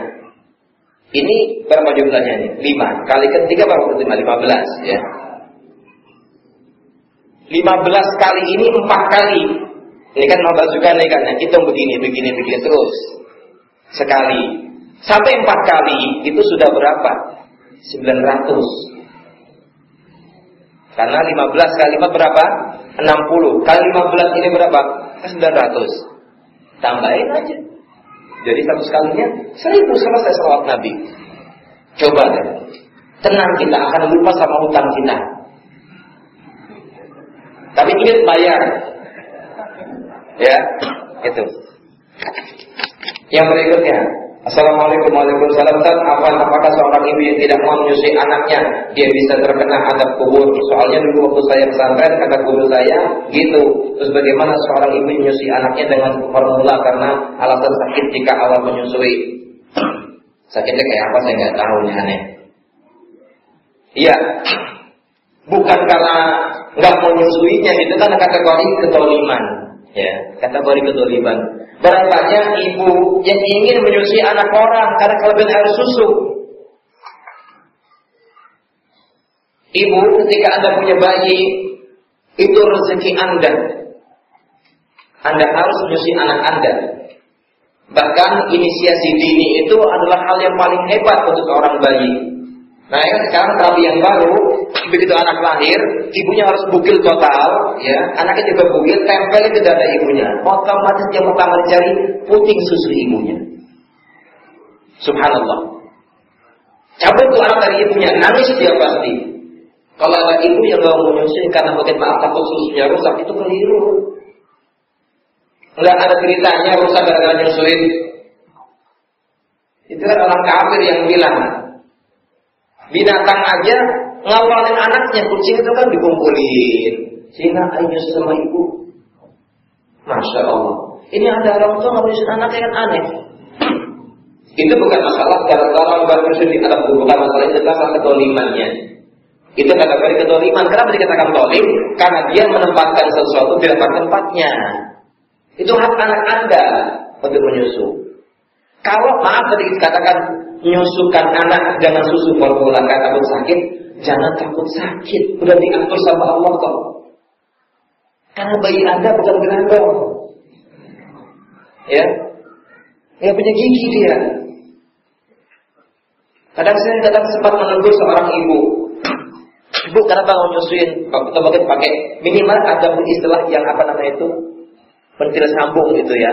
Ini berapa jumlahnya nih? Lima. Kali ketiga berapa lima? Lima belas, ya. 15 kali ini empat kali. Ini kan mau juga nih kan, hitung begini, begini, begini terus. Sekali. Sampai empat kali, itu sudah berapa? 900. Karena 15 kali 4 berapa? 60. Kali 15 ini berapa? 900. Tambahin aja. Jadi satu sekalinya 1000 selesai salawat Nabi. Coba deh. Tenang kita akan lupa sama hutang kita. Tapi ingat bayar. Ya, itu. Yang berikutnya, Assalamualaikum warahmatullahi wabarakatuh. Apa apakah seorang ibu yang tidak mau menyusui anaknya dia bisa terkena adab kubur? Soalnya dulu waktu saya pesantren kata guru saya gitu. Terus bagaimana seorang ibu menyusui anaknya dengan formula karena alasan sakit jika awal menyusui? Sakitnya kayak apa saya nggak tahu nih aneh. Iya, bukan karena nggak menyusuinya itu kan kategori ketoliman, ya kategori ketoliman. Barangkali ibu yang ingin menyusui anak orang karena kelebihan air susu. Ibu ketika anda punya bayi Itu rezeki Anda. Anda harus menyusui anak Anda. Bahkan inisiasi dini itu adalah hal yang paling hebat untuk seorang bayi. Nah ya sekarang terapi yang baru, begitu anak lahir, ibunya harus bukil total, ya, anaknya juga bukil, tempel ke dada ibunya. Otomatis yang pertama dicari puting susu ibunya. Subhanallah. Cabut tuh anak dari ibunya, nangis dia pasti. Kalau ada ibu yang mau menyusui karena mungkin maaf takut susunya rusak, itu keliru. Enggak ada ceritanya rusak gara-gara nyusuin. Itu kan orang kafir yang bilang, Binatang aja ngawalin anaknya, kucing itu kan dikumpulin. Sehingga ayo sama ibu. Masya Allah. Ini ada orang tua nggak bisa anaknya kan aneh. Itu bukan masalah kalau orang bermusuh di alam bukan masalah itu masalah kedolimannya. Itu kategori kedoliman. Kenapa dikatakan dolim? Karena dia menempatkan sesuatu di tempat tempatnya. Itu hak anak anda untuk menyusu. Kalau maaf tadi dikatakan nyusukan anak jangan susu formula karena takut sakit, jangan takut sakit. Udah diatur sama Allah kok. Karena bayi Anda bukan gerabang. Ya. Ya punya gigi dia. Kadang saya kadang sempat menegur seorang ibu. Ibu kenapa mau nyusuin? Kita pakai minimal ada istilah yang apa namanya itu pentil sambung gitu ya.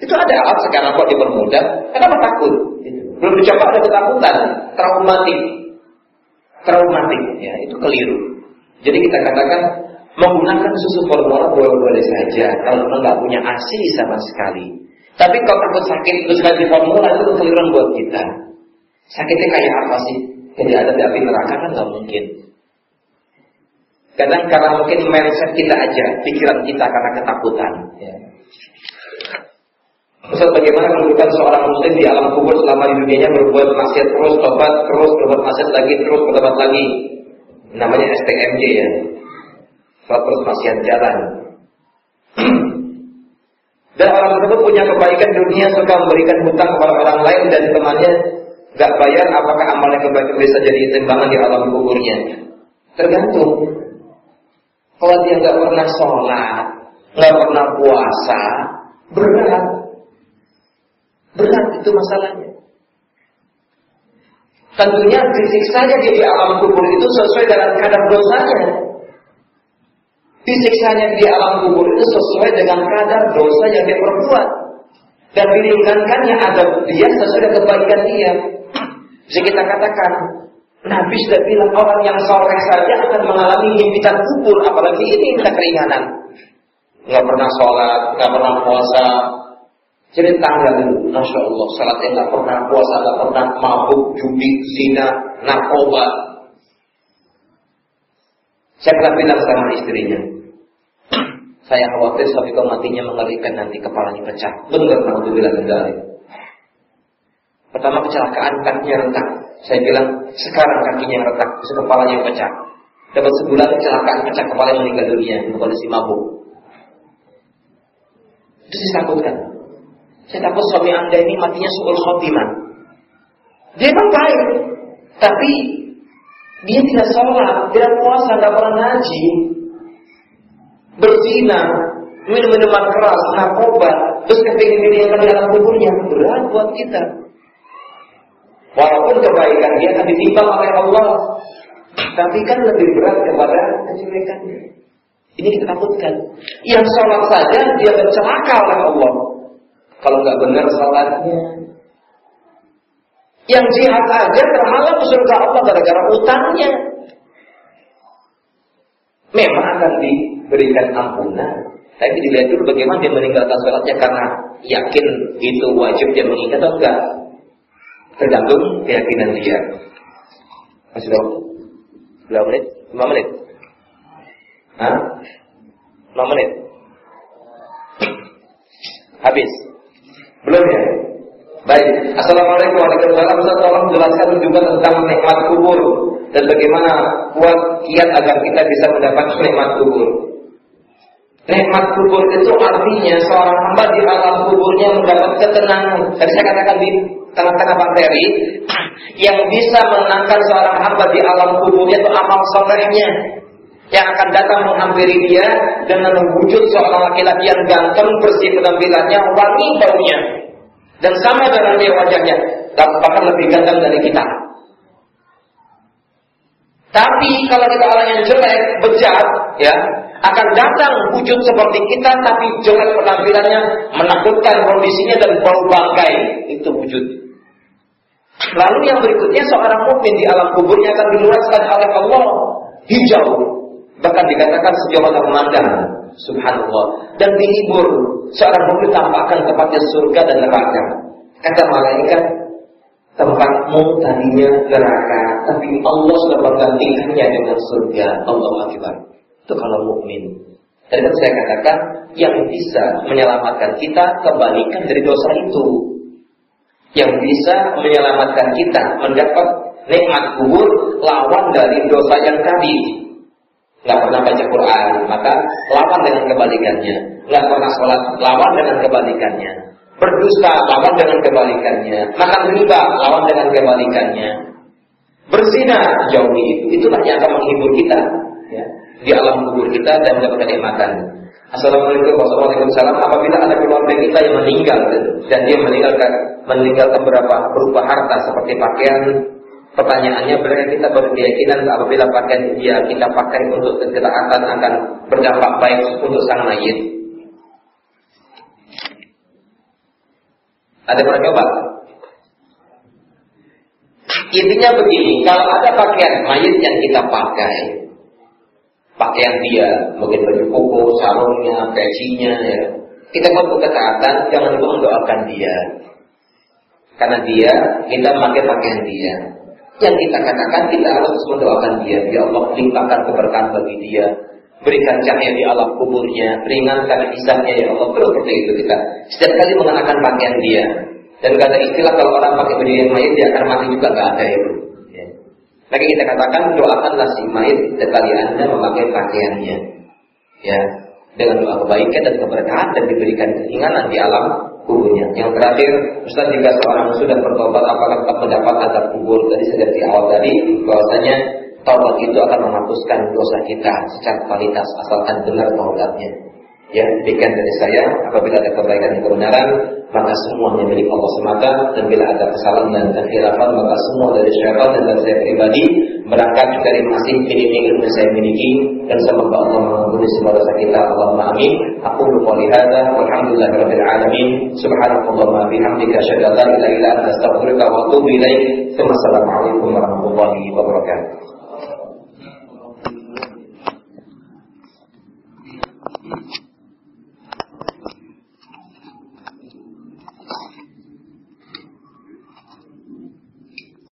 Itu ada alat sekarang kok dipermudah. Kenapa takut? Belum dicoba ada ketakutan, traumatik. Traumatik, ya, itu keliru. Jadi kita katakan menggunakan susu formula boleh-boleh saja kalau memang nggak punya ASI sama sekali. Tapi kalau takut sakit terus ganti formula itu kekeliruan buat kita. Sakitnya kayak apa sih? Jadi ada di api neraka kan nggak mungkin. Kadang karena mungkin mindset kita aja, pikiran kita karena ketakutan. Ya. Ustaz bagaimana kedudukan seorang muslim di alam kubur selama di dunianya berbuat maksiat terus, tobat terus, berbuat maksiat lagi, terus, bertobat lagi. Namanya STMJ ya. Terus maksiat jalan. dan orang tersebut punya kebaikan dunia suka memberikan hutang kepada orang lain dan temannya gak bayar apakah amalnya kebaikan bisa jadi timbangan di alam kuburnya tergantung kalau dia nggak pernah sholat nggak pernah puasa berat Berat itu masalahnya. Tentunya disiksanya dia di alam kubur itu sesuai dengan kadar dosanya. Disiksanya di alam kubur itu sesuai dengan kadar dosa yang dia perbuat. Dan diringankannya ada dia sesuai dengan kebaikan dia. Bisa kita katakan, Nabi sudah bilang orang yang soleh saja akan mengalami himpitan kubur, apalagi ini minta keringanan. Nggak pernah sholat, nggak pernah puasa, jadi tangga dulu, Masya Allah, salatnya nggak pernah, puasa nggak pernah, mabuk, judi, zina, narkoba. Saya pernah bilang sama istrinya, saya khawatir suami kau matinya mengerikan nanti kepalanya pecah. Benar untuk bilang negara. Pertama kecelakaan kakinya retak. Saya bilang sekarang kakinya retak, bisa kepalanya pecah. Dapat sebulan kecelakaan pecah kepala meninggal dunia di kondisi mabuk. Saya takutkan. Saya takut suami anda ini matinya suul khotimah. Dia memang baik, tapi dia tidak sholat, tidak puasa, tidak pernah ngaji, berzina, minum minuman keras, narkoba, terus kepingin diri yang di dalam kuburnya berat buat kita. Walaupun kebaikan dia akan ditimbang oleh Allah, tapi kan lebih berat kepada kejelekannya. Ini kita takutkan. Yang sholat saja dia bercelaka oleh Allah kalau nggak benar salatnya. Yang jihad aja terhalang surga Allah gara-gara utangnya. Memang akan diberikan ampunan. Tapi dilihat dulu bagaimana dia meninggalkan sholatnya karena yakin itu wajib dia mengingat atau enggak. Tergantung keyakinan dia. Masih tahu? Berapa menit? 5 menit? Hah? 5 menit? Habis. Belum ya? Baik. Assalamualaikum warahmatullahi wabarakatuh. Tolong jelaskan juga tentang nikmat kubur dan bagaimana kuat kiat agar kita bisa mendapat nikmat kubur. Nikmat kubur itu artinya seorang hamba di alam kuburnya mendapat ketenangan. Tadi saya katakan di tengah-tengah bakteri yang bisa menenangkan seorang hamba di alam kuburnya itu amal solehnya. Yang akan datang menghampiri dia dengan wujud seorang laki-laki yang ganteng, bersih penampilannya, wangi baunya, dan sama dengan dia wajahnya, bahkan lebih ganteng dari kita. Tapi kalau kita orang yang jelek, bejat, ya, akan datang wujud seperti kita, tapi jelek penampilannya, menakutkan kondisinya dan bau bangkai. Itu wujud. Lalu yang berikutnya seorang mukmin di alam kuburnya akan diluaskan oleh Allah hijau, bahkan dikatakan sejauh memandang. Subhanallah dan dihibur seorang mukmin tampakkan tempatnya surga dan neraka. Kata malaikat, tempatmu tadinya neraka, tapi Allah sudah menggantikannya dengan surga. Allah Akbar. Itu kalau mukmin. Kan saya katakan yang bisa menyelamatkan kita kebalikan dari dosa itu. Yang bisa menyelamatkan kita mendapat nikmat kubur lawan dari dosa yang tadi. Nggak pernah baca Quran, maka lawan dengan kebalikannya. Nggak pernah sholat, lawan dengan kebalikannya. Berdusta, lawan dengan kebalikannya. Makan riba, lawan dengan kebalikannya. Berzina, jauhi itu. Itulah yang akan menghibur kita. Ya di alam kubur kita dan mendapatkan nikmatan. Assalamualaikum warahmatullahi wabarakatuh. Apabila ada keluarga kita yang meninggal dan dia meninggalkan meninggalkan beberapa berupa harta seperti pakaian, pertanyaannya berarti kita berkeyakinan apabila pakaian dia kita pakai untuk ketaatan akan berdampak baik untuk sang mayit. Ada pernah coba? Intinya begini, kalau ada pakaian mayit yang kita pakai, pakaian dia, mungkin baju koko, sarungnya, pecinya, ya. Kita buat ketaatan, jangan lupa mendoakan dia. Karena dia, kita memakai pakaian dia. Yang kita katakan, kita harus mendoakan dia. Ya Allah, limpahkan keberkahan bagi dia. Berikan cahaya di alam kuburnya, ringankan hisapnya ya Allah. Terus seperti itu kita. Setiap kali mengenakan pakaian dia. Dan kata istilah kalau orang pakai baju yang lain, dia akan mati juga nggak ada itu. Maka kita katakan doakanlah si mayit sekali anda memakai pakaiannya. Ya, dengan doa kebaikan dan keberkahan dan diberikan keringanan di alam kuburnya. Yang terakhir, Ustaz jika seorang sudah bertobat apakah tetap mendapat azab kubur? Tadi saya di awal tadi bahwasanya taubat itu akan menghapuskan dosa kita secara kualitas asalkan benar taubatnya. Ya, demikian dari saya. Apabila ada kebaikan dan kebenaran, maka semuanya milik Allah semata. Dan bila ada kesalahan dan kekhilafan, maka semua dari syaitan dan dari saya pribadi berangkat dari masing milik ilmu yang saya miliki. Dan semoga Allah mengampuni semua dosa kita. Allahumma amin. Aku lupa lihada. Alhamdulillah Rabbil Alamin. Subhanallah bihamdika syadada ila ila anta astaghfirullah wa atubu ilaih. Assalamualaikum warahmatullahi wabarakatuh.